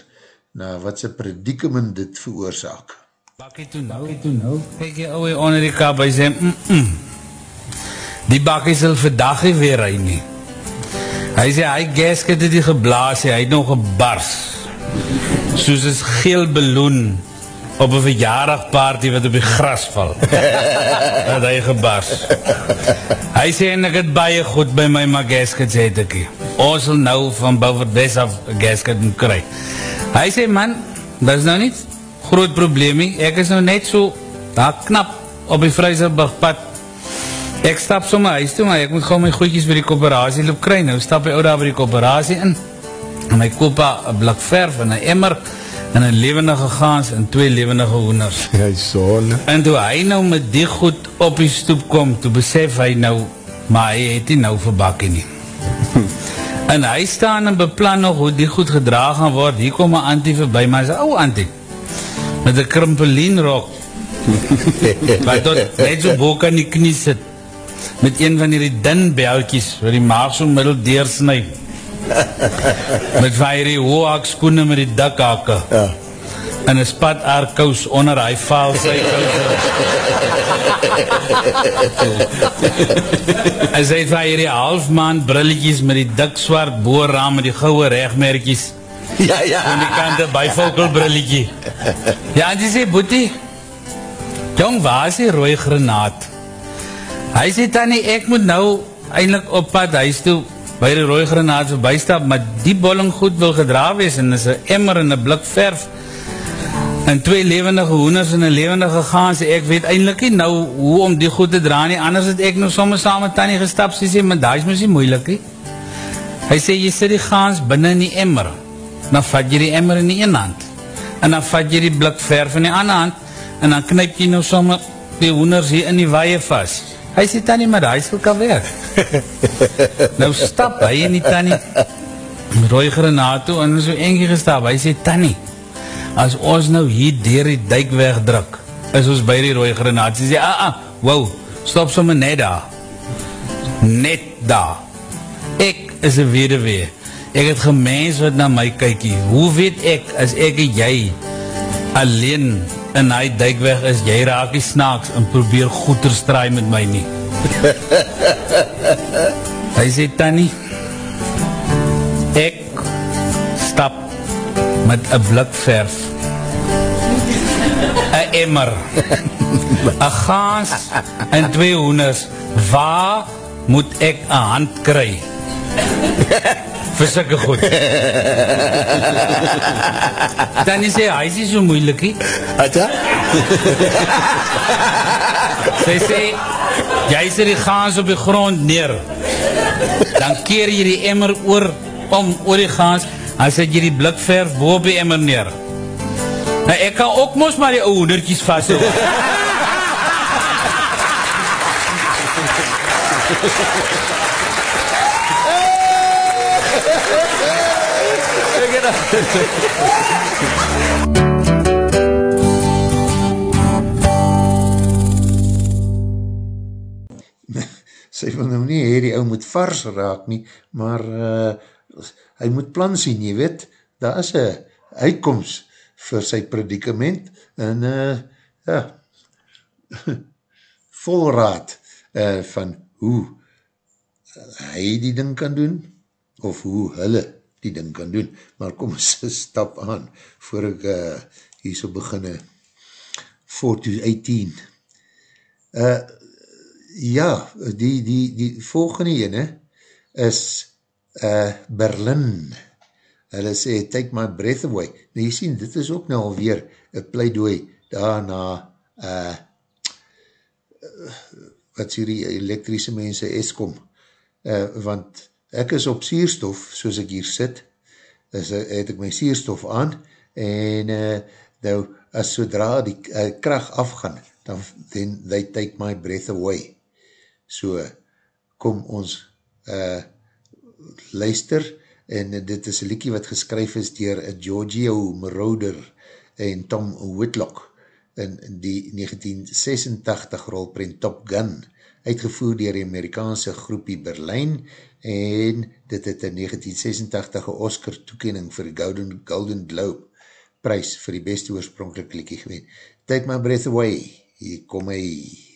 na wat sy predikament dit veroorzaak. Bakkie toe nou, toe nou. Kijk jy ouwe onder die kap, hy sê, mm -mm. die bakkie sal vandag nie weer hy nie. Hy sê, hy gasket het die geblaas, hy het nog gebars. Soos is geel beloon op een verjaardag party wat op die gras val. [LAUGHS] het hy gebars. Hy sê, en ek het baie goed by my, maar gaskets het ek hier. Ons sal nou van Bouwerdwes af gasket moet kry. Hy sê, man, dat is nou niet groot probleemie. Ek is nou net so daar knap op die Vryselburgpad. Ek stap so my huis toe, maar ek moet gauw my goedjies by die kooperatie loop kry. Nou stap hy ou daar by die kooperatie in. En hy koop een blik verf en een emmer en een levendige gaans en twee levendige hoenders. [LAUGHS] Hy son. En toe hy nou met die goed op die stoep kom, toe besef hy nou, maar hy het nie nou verbakkie nie. en hy staan en beplan nog hoe die goed gedraag gaan word. Hier kom een antie voorbij, maar hy sê, ou antie, met een krimpelienrok, [LAUGHS] wat tot net so boek aan die knie sit, met een van die din belkies, wat die maag so middel deursnui, [LAUGHS] met van die hoog skoene met die dikhake, Ja. en een spat aardkous onder hy vaal sy en sy het van hierdie halfmaand brilletjies met die dik swart boorraam met die gouwe rechtmerkies Ja, ja. Aan die kant een bifocalbrilletjie. Ja, en die sê, Boetie, jong, waar is die rooi granaat? Hy sê, Tanny, ek moet nou eindelijk op pad huis toe by die rooi granaat voorbij stap, maar die bolling goed wil gedra wees en is een emmer en een blik verf. En twee levendige hoenders en een levendige gaans, ek weet eindelijk nie nou hoe om die goed te dra nie, anders het ek nou soms saam met Tanny gestap, sy sê, maar daar is mys nie moeilik nie. Hy sê, jy sit die gaans binnen in die emmer, dan vat jy die emmer in die ene hand, en dan vat jy die blik verf in die andere hand, en dan knyp jy nou soms die hoenders hier in die waie vast. Hy sê, Tanny, maar is ook al werk. nou stap hy in die Tanny, rooi granaat toe, en so enkie gestap, hy sê, Tanny, as ons nou hier dier die dijk wegdruk, is ons by die rooi granaat. Sy sê, ah, ah, wow, stop somme net daar. Net daar. Ek is een wederwee. Ek het gemens wat na my kykie. Hoe weet ek, as ek en jy alleen in hy dijkweg is, jy raak die snaaks en probeer goeder straai met my nie. [LAUGHS] hy sê, Tanny, ek stap met een blik verf, een emmer, [LAUGHS] een gaans en twee hoenders. Waar moet ek een hand kry? [LAUGHS] Vir sikke goed. [LAUGHS] Dan sê, hy is nie so moeilik nie. Wat? [LAUGHS] Sy sê, jy sê die gaans op die grond neer. Dan keer jy die emmer oor, om oor die gaans, dan sit jy die blikverf boop die emmer neer. Nou, ek kan ook mos maar die ouwe hoendertjies vast hoor. [LAUGHS] sy wil nou nie hee die ou moet vars raak nie, maar uh, hy moet plan sien, jy weet, daar is een uitkomst vir sy predikament, en uh, ja, [LAUGHS] volraad uh, van hoe hy die ding kan doen, of hoe hulle die ding kan doen, maar kom ons [LAUGHS] stap aan, voor ek uh, hier so beginne, 4 to 18. Uh, ja, die, die, die volgende ene is uh, Berlin. Hulle sê, take my breath away. Nou jy sien, dit is ook nou alweer een pleidooi daarna uh, wat sê die elektrische mense Eskom, uh, want ek is op sierstof, soos ek hier sit, is, het ek my sierstof aan, en uh, nou, as sodra die uh, kracht afgaan, dan then they take my breath away. So, kom ons uh, luister, en dit is een liekie wat geskryf is dier Giorgio Moroder en Tom Whitlock in die 1986 rolprint Top Gun, uitgevoer dier die Amerikaanse groepie Berlijn en dit het in 1986 een Oscar toekening vir die Golden, Golden Globe prijs vir die beste oorspronkelijk liekie geween. Take my breath away, hier kom hy.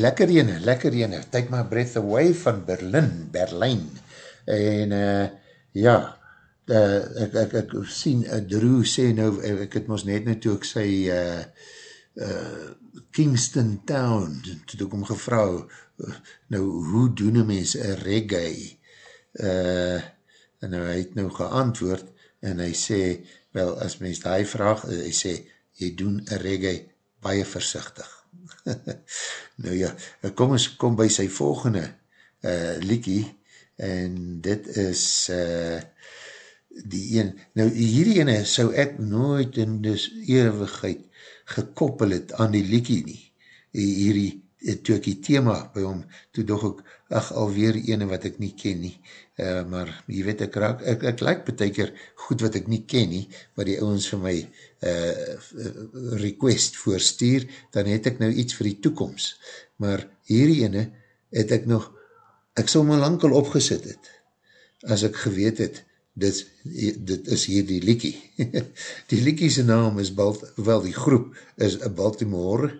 Lekker ene, lekker ene. Take my breath away van Berlin, Berlijn. En uh, ja, uh, ek, ek, ek sien, uh, Drew sê nou, ek het ons net nou toe ek sê, uh, uh, Kingston Town, toe ek om gevra, nou, hoe doen een mens een reggae? Uh, en nou, hy het nou geantwoord, en hy sê, wel, as mens die vraag, hy sê, jy doen een reggae baie versichtig. [LAUGHS] nou ja, kom ons kom by sy volgende uh, liekie, en dit is uh, die een, nou hierdie ene sou ek nooit in dus eeuwigheid gekoppel het aan die liekie nie, hierdie toe ek die thema by hom, toe doch ek, ach, alweer ene wat ek nie ken nie, uh, maar jy weet ek raak, ek, ek like beteker goed wat ek nie ken nie, maar die ouwens vir my uh, request voorstuur, dan het ek nou iets vir die toekomst, maar hierdie ene het ek nog, ek sal my lang al opgesit het, as ek geweet het, dit, dit is hier [LAUGHS] die liekie. die liekie sy naam is, Balt, wel die groep is Baltimore,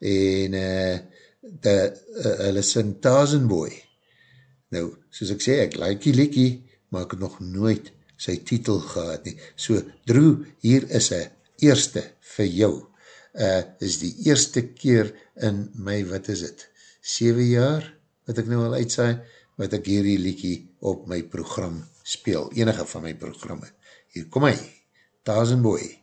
en uh, de, uh, hulle sing Tazenboy. Nou, soos ek sê, ek like die liekie, maar ek nog nooit sy titel gehad nie. So, Drew, hier is een eerste vir jou. Uh, is die eerste keer in my, wat is het, 7 jaar, wat ek nou al uitsaai, wat ek hierdie liekie op my program speel, enige van my programme. Hier kom hy, Tazenboy. Oh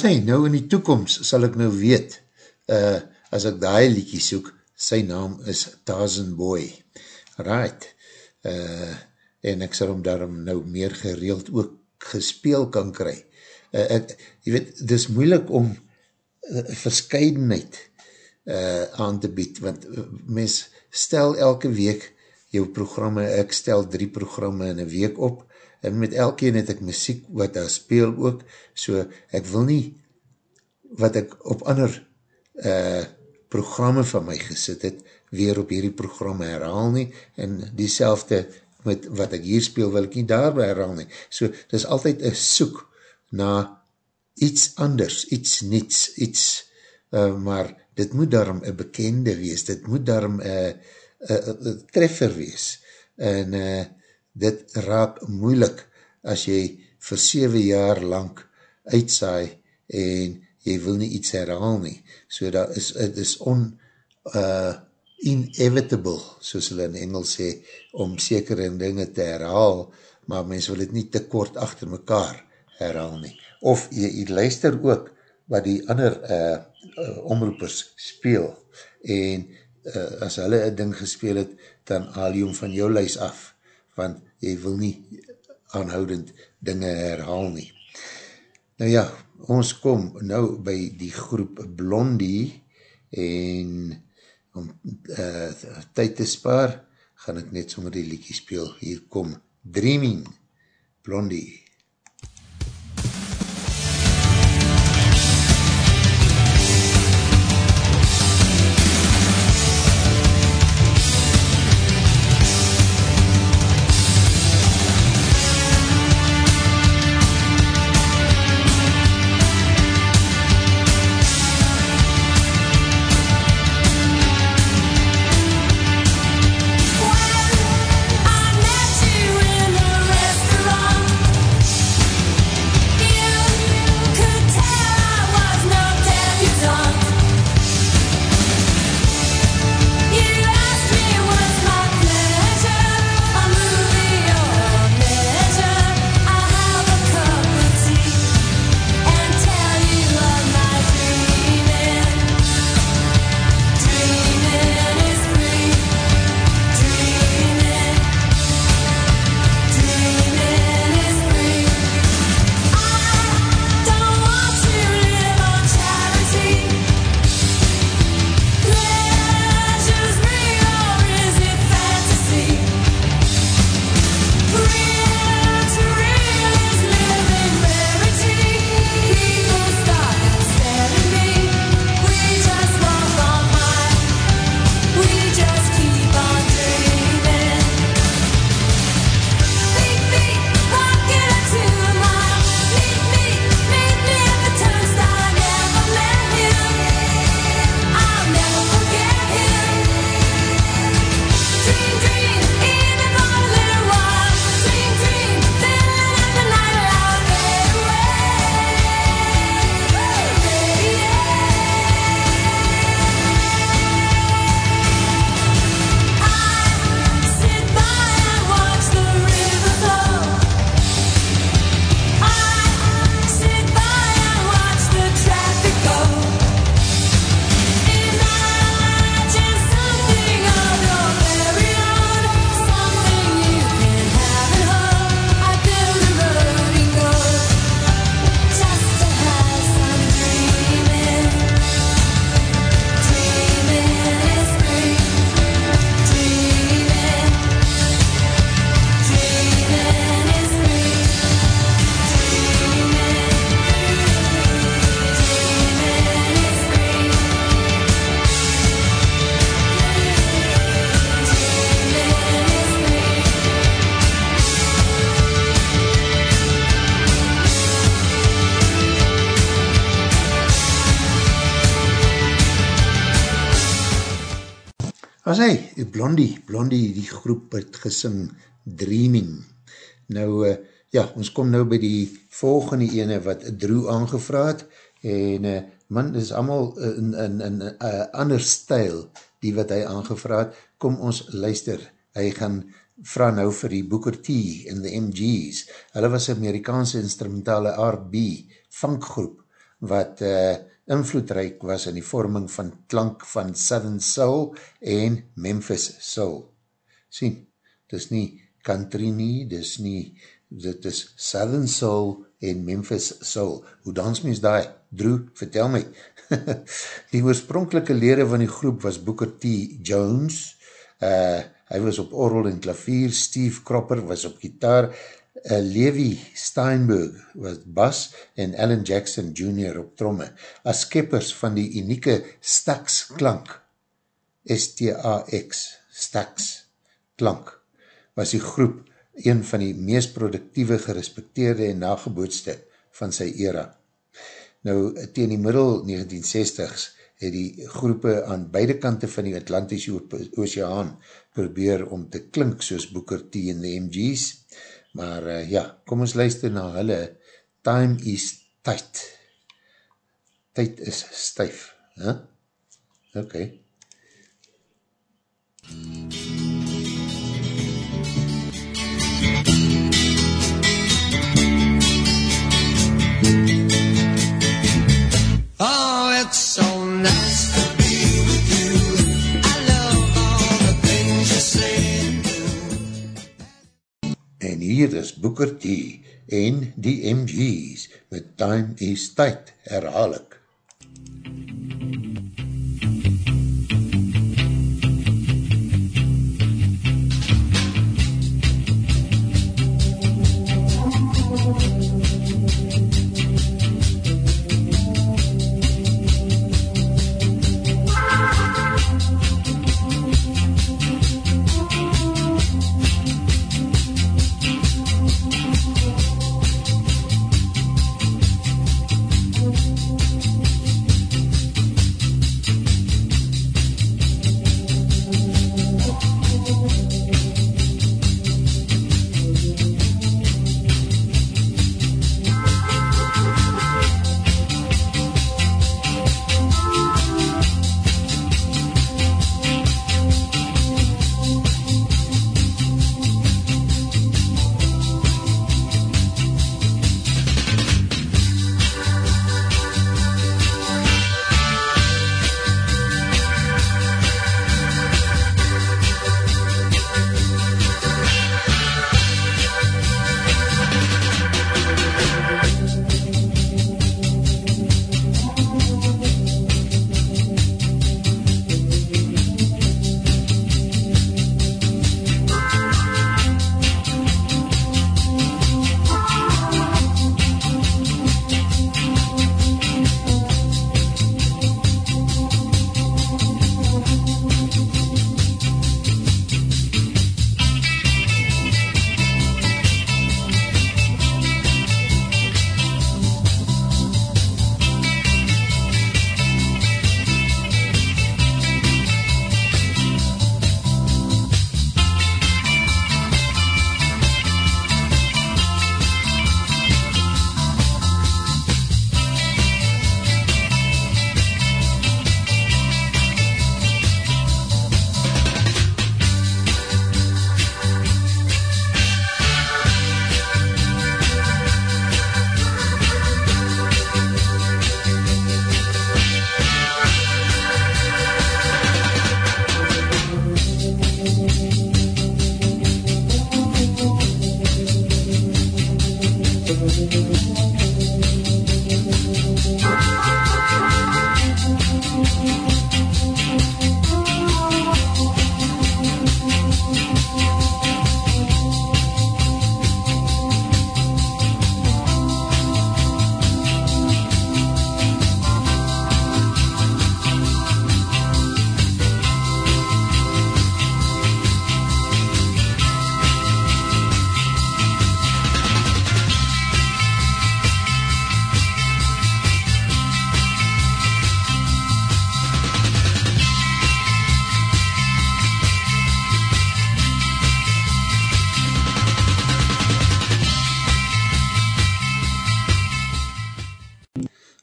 Hy, nou in die toekomst sal ek nou weet, uh, as ek die liekie soek, sy naam is Tarzan Boy. Right. Uh, en ek sal hom daarom nou meer gereeld ook gespeel kan kry. Uh, ek, jy weet, dit is moeilik om uh, verscheidenheid uh, aan te bied, want uh, mens stel elke week jou programme, ek stel drie programme in een week op, en met elkeen het ek muziek wat daar speel ook, so ek wil nie wat ek op ander uh, programme van my gesit het, weer op hierdie programme herhaal nie, en die met wat ek hier speel, wil ek nie daarby herhaal nie. So, dit is altyd een soek na iets anders, iets niets, iets, uh, maar dit moet daarom een bekende wees, dit moet daarom een treffer wees, en uh, dit raak moeilik as jy vir 7 jaar lang uitsaai en jy wil nie iets herhaal nie. So dat is, het is on, uh, inevitable, soos hulle in Engels sê, om sekere dinge te herhaal, maar mens wil het nie te kort achter mekaar herhaal nie. Of jy, jy luister ook wat die ander uh, uh, omroepers speel en uh, as hulle een ding gespeel het, dan haal jy hom van jou luis af, want jy wil nie aanhoudend dinge herhaal nie. Nou ja, ons kom nou by die groep Blondie en om uh, tyd te spaar, gaan ek net sommer die liekie speel. Hier kom Dreaming Blondie. Blondie, Blondie, die groep het gesing Dreaming. Nou, uh, ja, ons kom nou by die volgende ene wat Drew aangevraad, en uh, man, dit is allemaal in, in, in uh, ander stijl, die wat hy aangevraad, kom ons luister, hy gaan vraag nou vir die Booker T en the MG's, hulle was Amerikaanse instrumentale R&B funkgroep, wat uh, invloedrijk was in die vorming van klank van Southern Soul en Memphis Soul. Sien, dit is nie country nie, dit is nie, dit is Southern Soul en Memphis Soul. Hoe dans mens daai? Drew, vertel my. [LAUGHS] die oorspronkelike lere van die groep was Booker T. Jones, uh, hy was op orrel en klavier, Steve Cropper was op gitaar, uh, Levi Steinberg was bas en Alan Jackson Jr. op tromme. As skeppers van die unieke Stax klank, S-T-A-X, Stax klank, was die groep een van die meest productieve, gerespecteerde en nagebootste van sy era. Nou, teen die middel 1960s het die groepe aan beide kante van die Atlantische Oceaan probeer om te klink soos Booker T en the MG's. Maar uh, ja, kom ons luister na hulle Time is tight. Tyd is stuif. Huh? Okay. Oh, it's so nice En hier is Booker T en die MG's met Time is Tight, herhaal ek.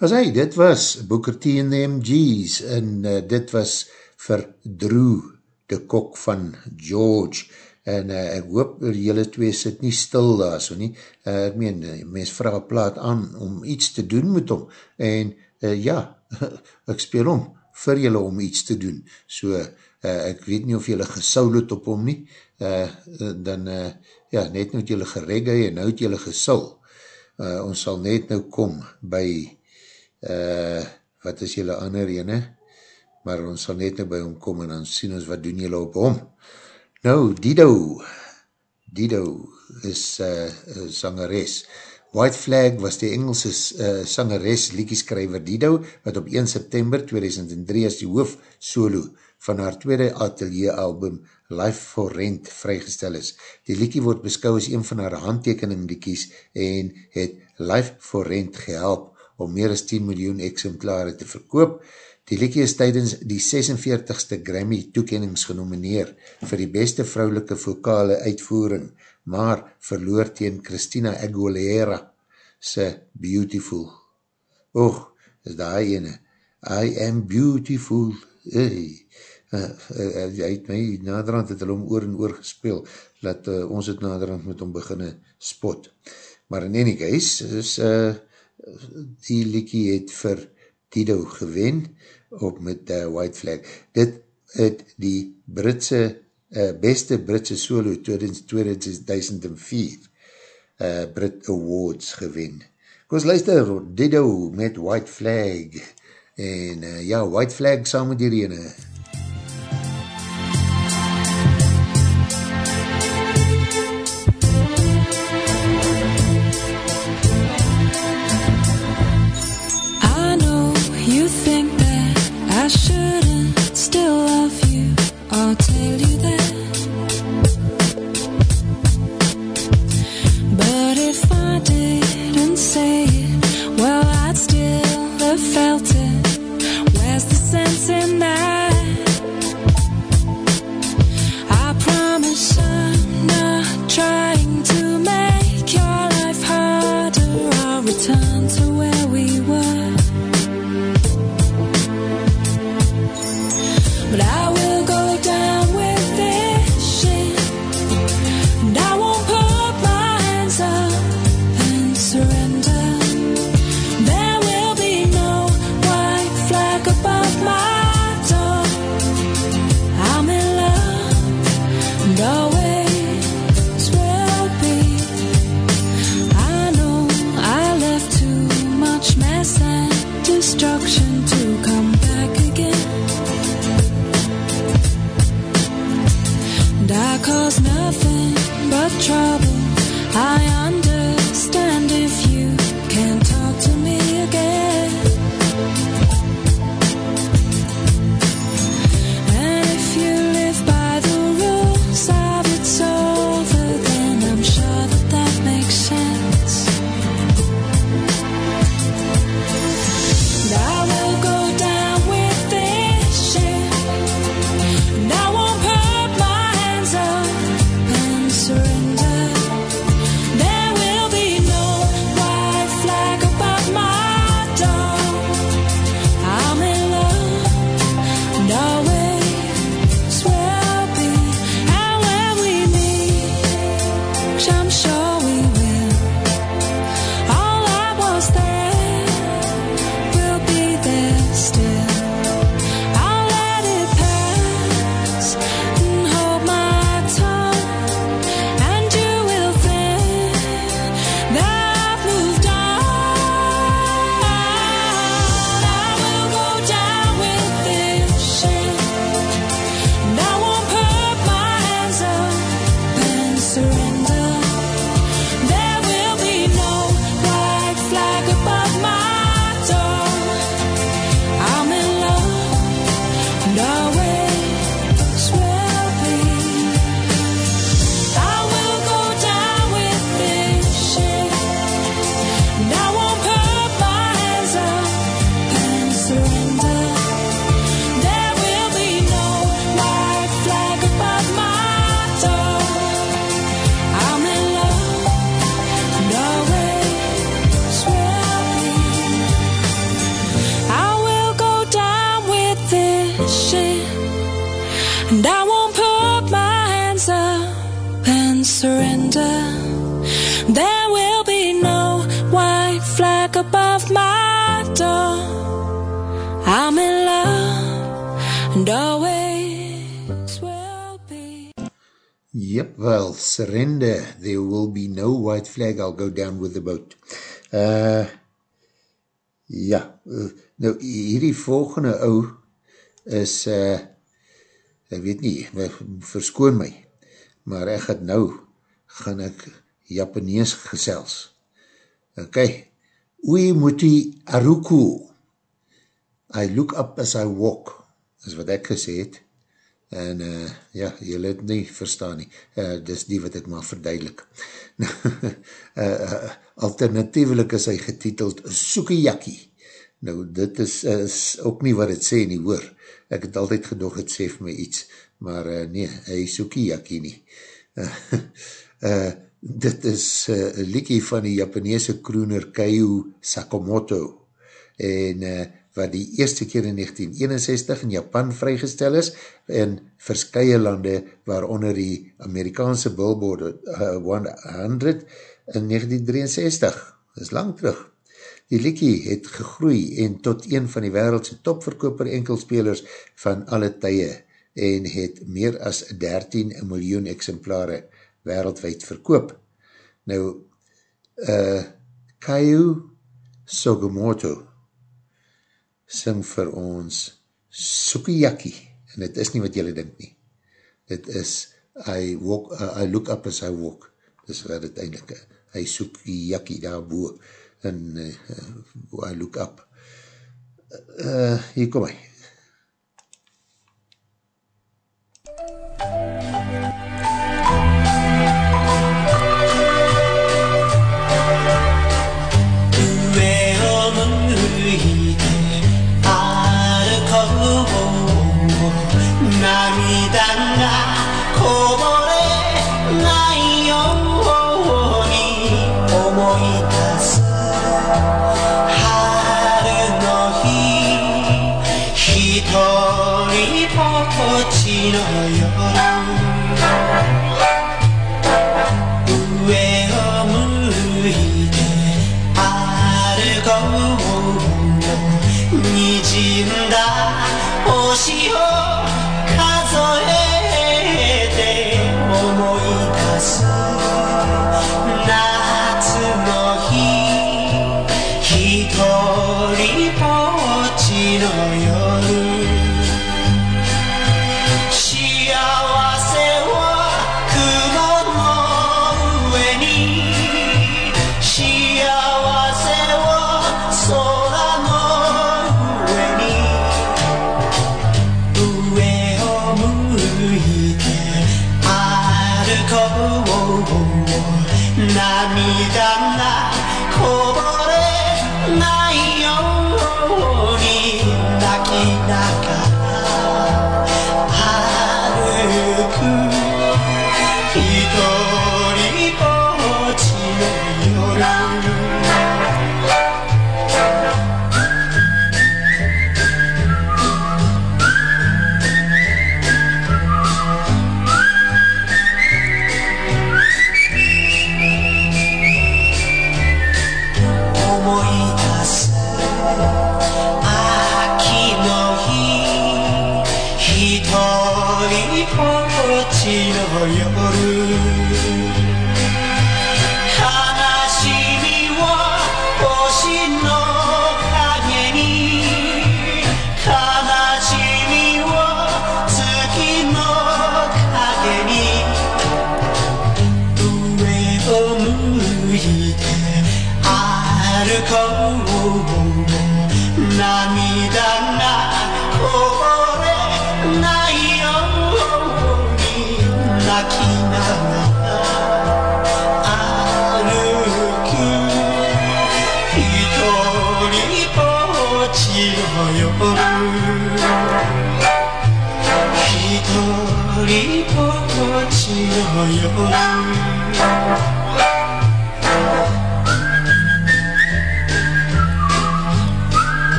As hy, dit was Booker T en the MG's en uh, dit was vir Drew, de kok van George. En uh, ek hoop julle twee sit nie stil daar so nie, uh, ek meen, mens vraag plaat aan om iets te doen met hom, en uh, ja, [LAUGHS] ek speel om, vir julle om iets te doen, so uh, ek weet nie of julle gesoul het op hom nie, uh, dan uh, ja, net nou het julle geregge en nou het julle gesoul, uh, ons sal net nou kom by uh, wat is julle ander ene, maar ons sal net nou by hom kom en dan sien ons wat doen julle op hom. Nou, Dido, Dido is uh, sangeres. White Flag was die Engelse uh, sangeres liedjeskrijver Dido, wat op 1 September 2003 as die hoof solo van haar tweede atelier album Life for Rent vrygestel is. Die liedje word beskou as een van haar handtekening liedjes en het Life for Rent gehelp om meer as 10 miljoen exemplare te verkoop. Die liedje is tydens die 46ste Grammy toekennings genomineer vir die beste vrouwelike vokale uitvoering, maar verloor teen Christina Aguilera se Beautiful. Och, is die ene. I am beautiful. Hey. Uh, uh, hy het my naderhand het hulle om oor en oor gespeel, dat uh, ons het naderhand met hom beginne spot. Maar in any case, is, uh, die liekie het vir Dido gewen, op met uh, White Flag. Dit het die Britse, uh, beste Britse solo 2004 uh, Brit Awards gewen. Kom ons luister, Dido met White Flag. En uh, ja, White Flag saam met die rene. I I'll tell you that. Surrender, there will be no white flag, I'll go down with the boat. Uh, ja, uh, nou hierdie volgende ou is, uh, ek weet nie, verskoon my, maar ek het nou, gaan ek Japanees gesels. Ok, Uemuti Aruku, I look up as I walk, is wat ek gesê het, en uh, ja, jylle het nie verstaan nie, uh, dis die wat ek maar verduidelik. [LAUGHS] uh, uh, alternatievelik is hy getiteld Sukiyaki. Nou, dit is, is ook nie wat het sê nie, hoor. Ek het altyd gedog, het sê vir my iets, maar uh, nee, hy Sukiyaki nie. Uh, [LAUGHS] uh, dit is uh, liekie van die Japanese kroener Keiu Sakamoto, en uh, wat die eerste keer in 1961 in Japan vrygestel is, in verskye lande, waaronder die Amerikaanse billboard uh, 100 in 1963, dat is lang terug. Die liekie het gegroei en tot een van die wereldse topverkoper enkelspelers van alle tye en het meer as 13 miljoen exemplare wereldwijd verkoop. Nou, uh, Kaiu Sogomoto sing vir ons Sukiyaki, en het is nie wat jylle dink nie. Het is I, walk, uh, I look up as I walk. Dis wat het eindelijk, hy Sukiyaki daarboe, en uh, I look up. Uh, hier kom hy.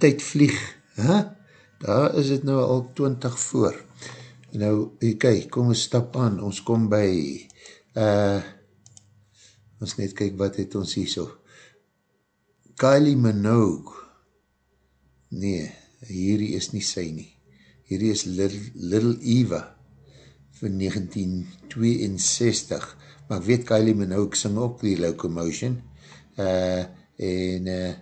Tyd vlieg, huh? daar is het nou al 20 voor. Nou, ok, kom ons stap aan, ons kom by, uh, ons net kyk wat het ons hier so. Kylie Minogue, nee, hierdie is nie sy nie. Hierdie is Little, Little Eva van 1962, maar ek weet Kylie Minogue sing ook die Locomotion, uh, en uh,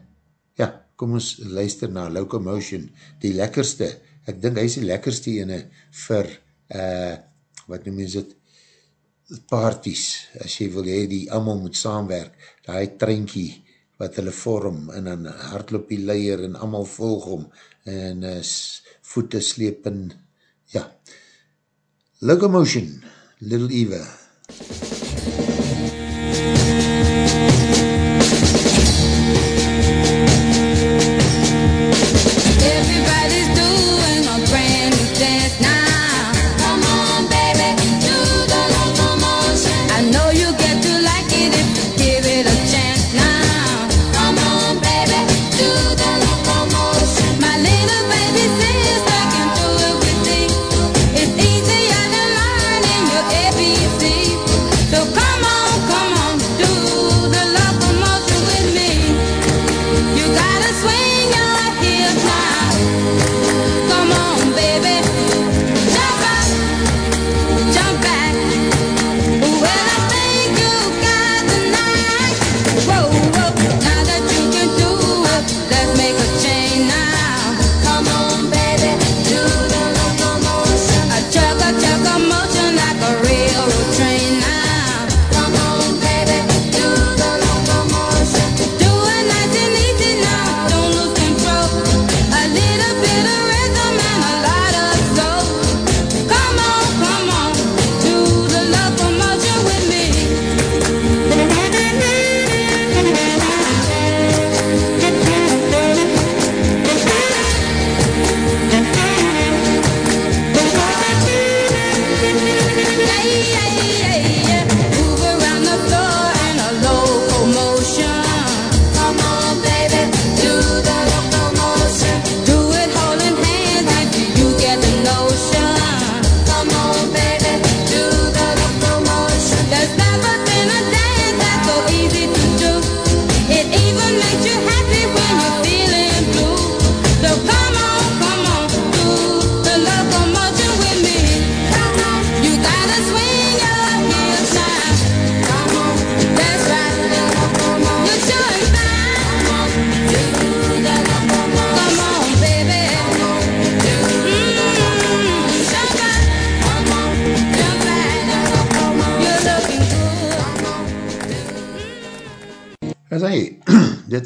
ja, kom ons luister na Locomotion, die lekkerste, ek dink hy is die lekkerste ene vir, uh, wat noem jy dit, parties, as jy wil hee, die allemaal moet saamwerk, die treinkie, wat hulle vorm, en dan hardloop die leier, en allemaal volg om, en uh, voete sleep, en ja, Locomotion, Little Eva. Everybody's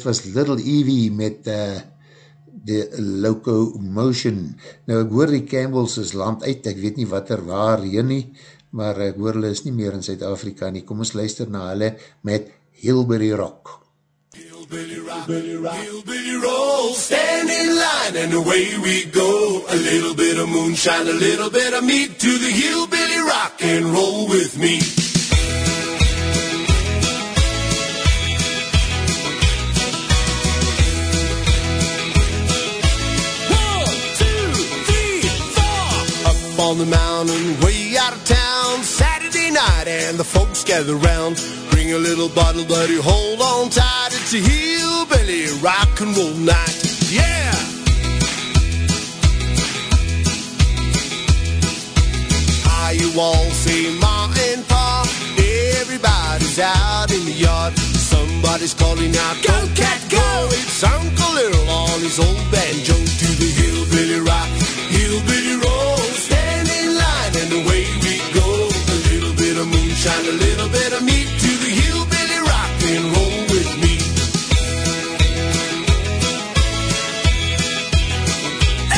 was Little Evie met uh, the Locomotion. Nou ek hoor die Campbells is land uit, ek weet nie wat er waar hier nie, maar ek hoor hulle is nie meer in Zuid-Afrika nie. Kom ons luister na hulle met Hillbilly Rock. Hillbilly rock, hillbilly roll, stand in line and away we go. A little bit of moonshine, a little bit of meat to the hillbilly rock and roll with me. On the mountain, way out of town, Saturday night, and the folks gather round. Bring a little bottle, buddy, hold on tight. It's a hillbilly rock and roll night. Yeah! How you all say ma and pa? Everybody's out in the yard. Somebody's calling out, go cat go! It's Uncle Earl on his old banjo to the hillbilly rock, hillbilly roll. Moonshine, a little bit of meat to the hillbilly rock and roll with me.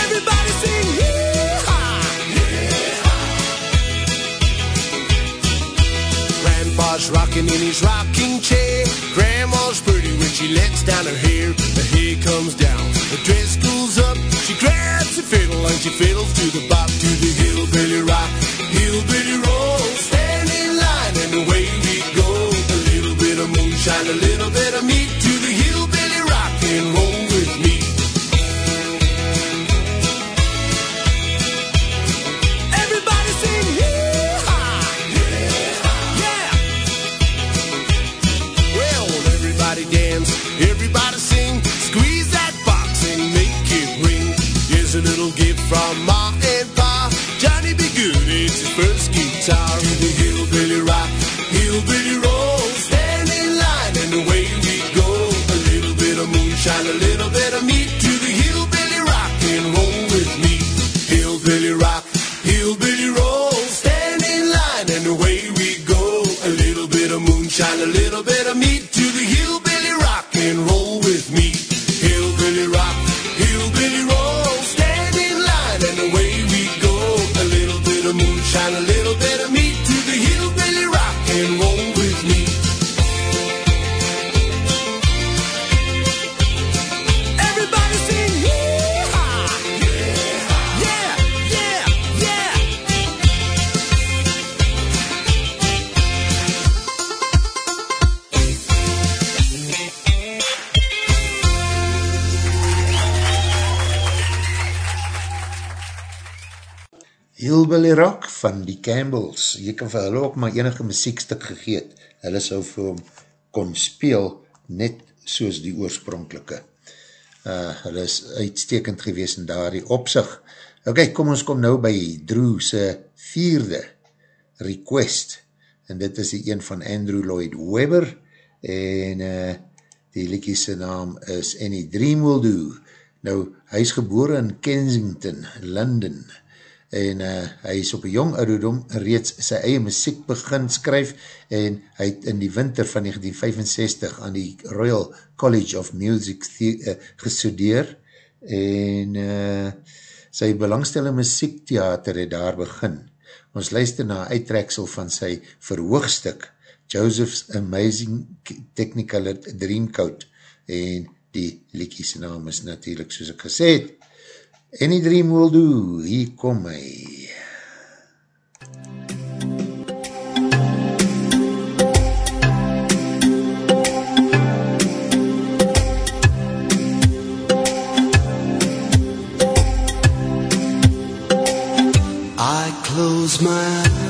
Everybody sing hee-haw! Grandpa's rocking in his rocking chair. Grandma's pretty when she lets down her hair. The hair comes down, the dress goes up. She grabs the fiddle and she fiddles to the bop to the hillbilly rock, hillbilly roll. Away we go. A little bit of moonshine, a little bit of meat Campbells. Jy kan vir hulle ook maar enige muziekstuk gegeet. Hulle sou vir hom kon speel net soos die oorspronkelike. Uh, hulle is uitstekend gewees in daar die opzicht. Ok, kom ons kom nou by Drew se vierde request. En dit is die een van Andrew Lloyd Webber. En uh, die liekie se naam is Any Dream Will Do. Nou, hy is geboren in Kensington, London en uh, hy is op een jong ouderdom reeds sy eie muziek begin skryf en hy het in die winter van 1965 aan die Royal College of Music the uh, gestudeer en uh, sy belangstelle muziektheater het daar begin. Ons luister na uittreksel van sy verhoogstuk Joseph's Amazing Technicolor Dreamcoat en die liekie sy naam is natuurlijk soos ek gesê het Any dream will do, hier kom hy. I close my eyes,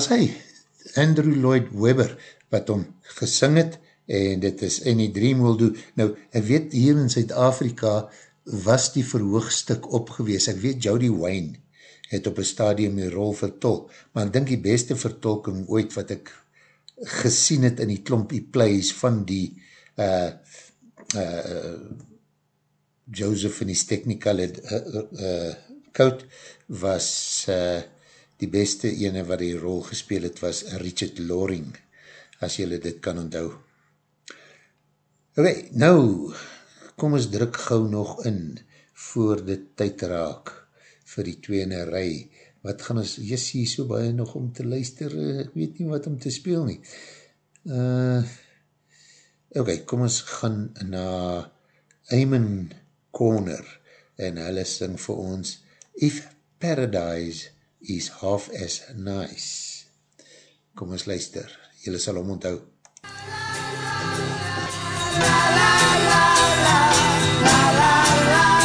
as hy, Andrew Lloyd Webber, wat hom gesing het, en dit is Any Dream Will Do. Nou, ek weet hier in Zuid-Afrika was die verhoogstuk opgewees. Ek weet Jody Wayne het op een stadium die rol vertolk, maar ek dink die beste vertolking ooit wat ek gesien het in die klompie plays van die uh, uh, Joseph en die Technical uh, uh, Coat was uh, die beste ene wat die rol gespeel het was Richard Loring, as jylle dit kan onthou. Ok, nou, kom ons druk gauw nog in voor dit tyd raak vir die tweene rij. Wat gaan ons, jy sê so baie nog om te luister, ek weet nie wat om te speel nie. Uh, ok, kom ons gaan na Eamon Corner en hulle sing vir ons If Paradise is Half as Nice. Kom ons luister, julle sal om onthou. So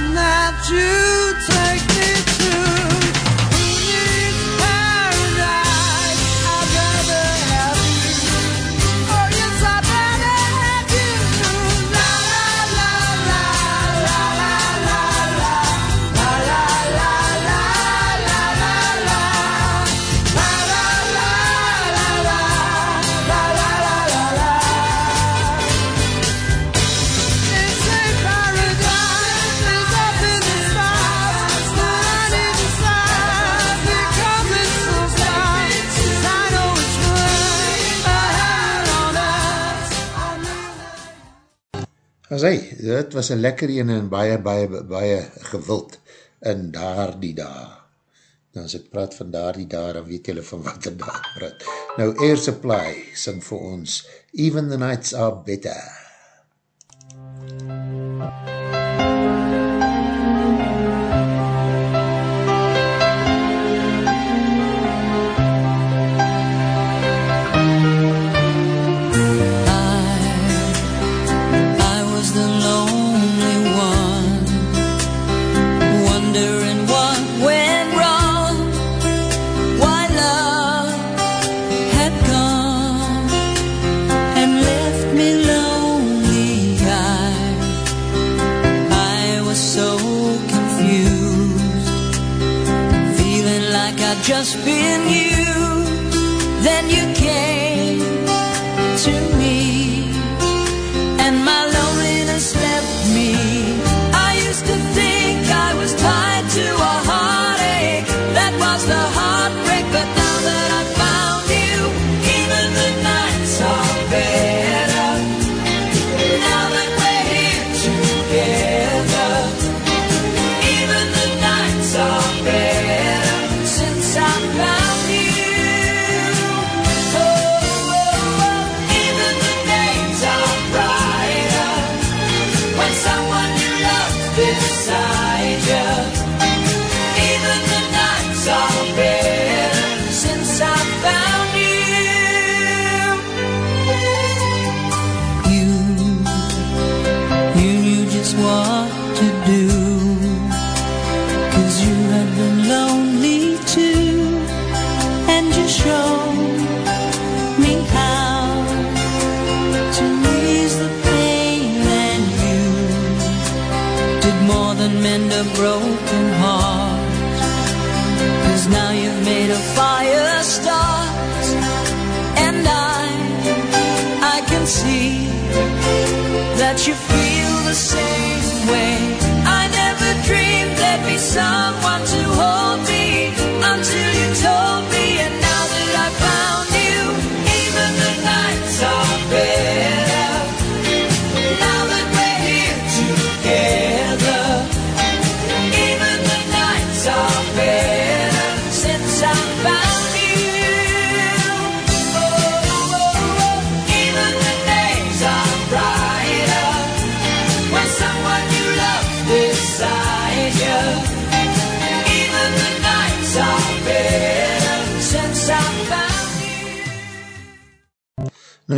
Anna dit was een lekker een en baie, baie, baie gewild in daar die dag. Nou as ek praat van daar die dag, dan weet julle van wat er daar praat. Nou Air Supply sing vir ons Even the Nights Are Better. I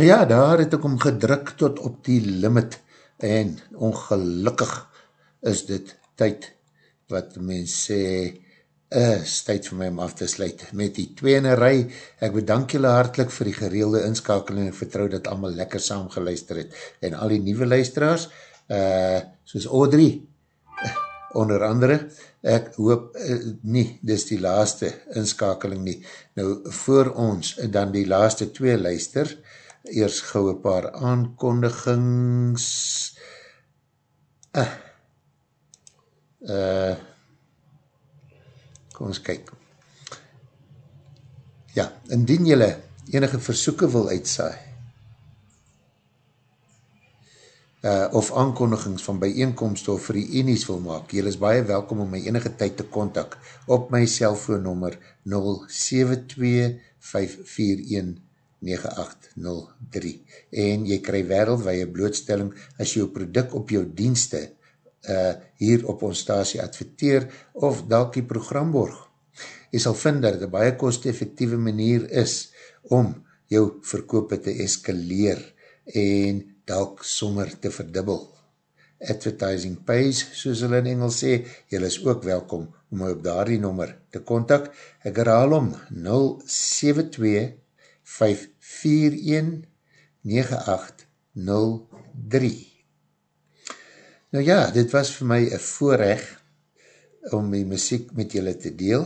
Nou ja, daar het ek om gedruk tot op die limit en ongelukkig is dit tyd wat mens sê is tyd vir my om af te sluit met die twee in een rij. Ek bedank julle hartlik vir die gereelde inskakeling en vertrouw dat allemaal lekker saam geluister het. En al die nieuwe luisteraars, uh, soos Audrey, eh, onder andere, ek hoop uh, nie, dis die laaste inskakeling nie. Nou, voor ons, dan die laaste twee luister, eers gauw een paar aankondigings. Uh, uh, kom ons kyk. Ja, indien jylle enige versoeken wil uitsaai, uh, of aankondigings van bijeenkomst of reenies wil maak, jylle is baie welkom om my enige tyd te kontak op my cellfoonnummer 072-541-9803 en jy krij wereldwaie blootstelling as jou product op jou dienste uh, hier op ons stasie adverteer of dalk die program borg. Jy sal vind dat het baie kost-effectieve manier is om jou verkoop te eskaleer en dalk sommer te verdubbel. Advertising pays, soos hulle in Engels sê, jylle is ook welkom om my op daardie nommer te kontak. Ek herhaal om 072-541-9803. Nou ja, dit was vir my een voorrecht om die muziek met julle te deel.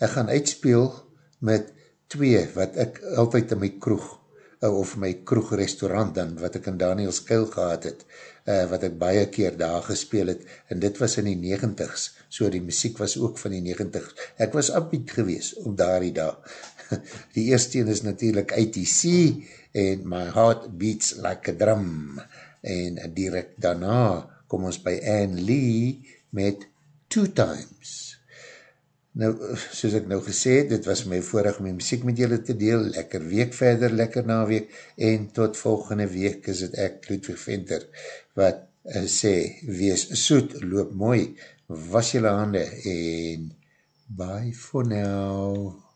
Ek gaan uitspeel met twee wat ek altyd in my kroeg uh, of my kroegrestaurant dan, wat ek in Daniel Skuil gehad het, uh, wat ek baie keer daar gespeel het, en dit was in die negentigs, so die muziek was ook van die negentigs. Ek was upbeat gewees op daardie dag. [LAUGHS] Die eerste een is natuurlijk ITC, en My Heart Beats Like a Drum, en direct daarna kom ons by Anne Lee met Two Times. Nou, soos ek nou gesê, dit was my voorig om die muziek met julle te deel, lekker week verder, lekker na week, en tot volgende week is het ek, Ludwig Venter, wat uh, sê, wees soet, loop mooi, was julle hande, en bye for now.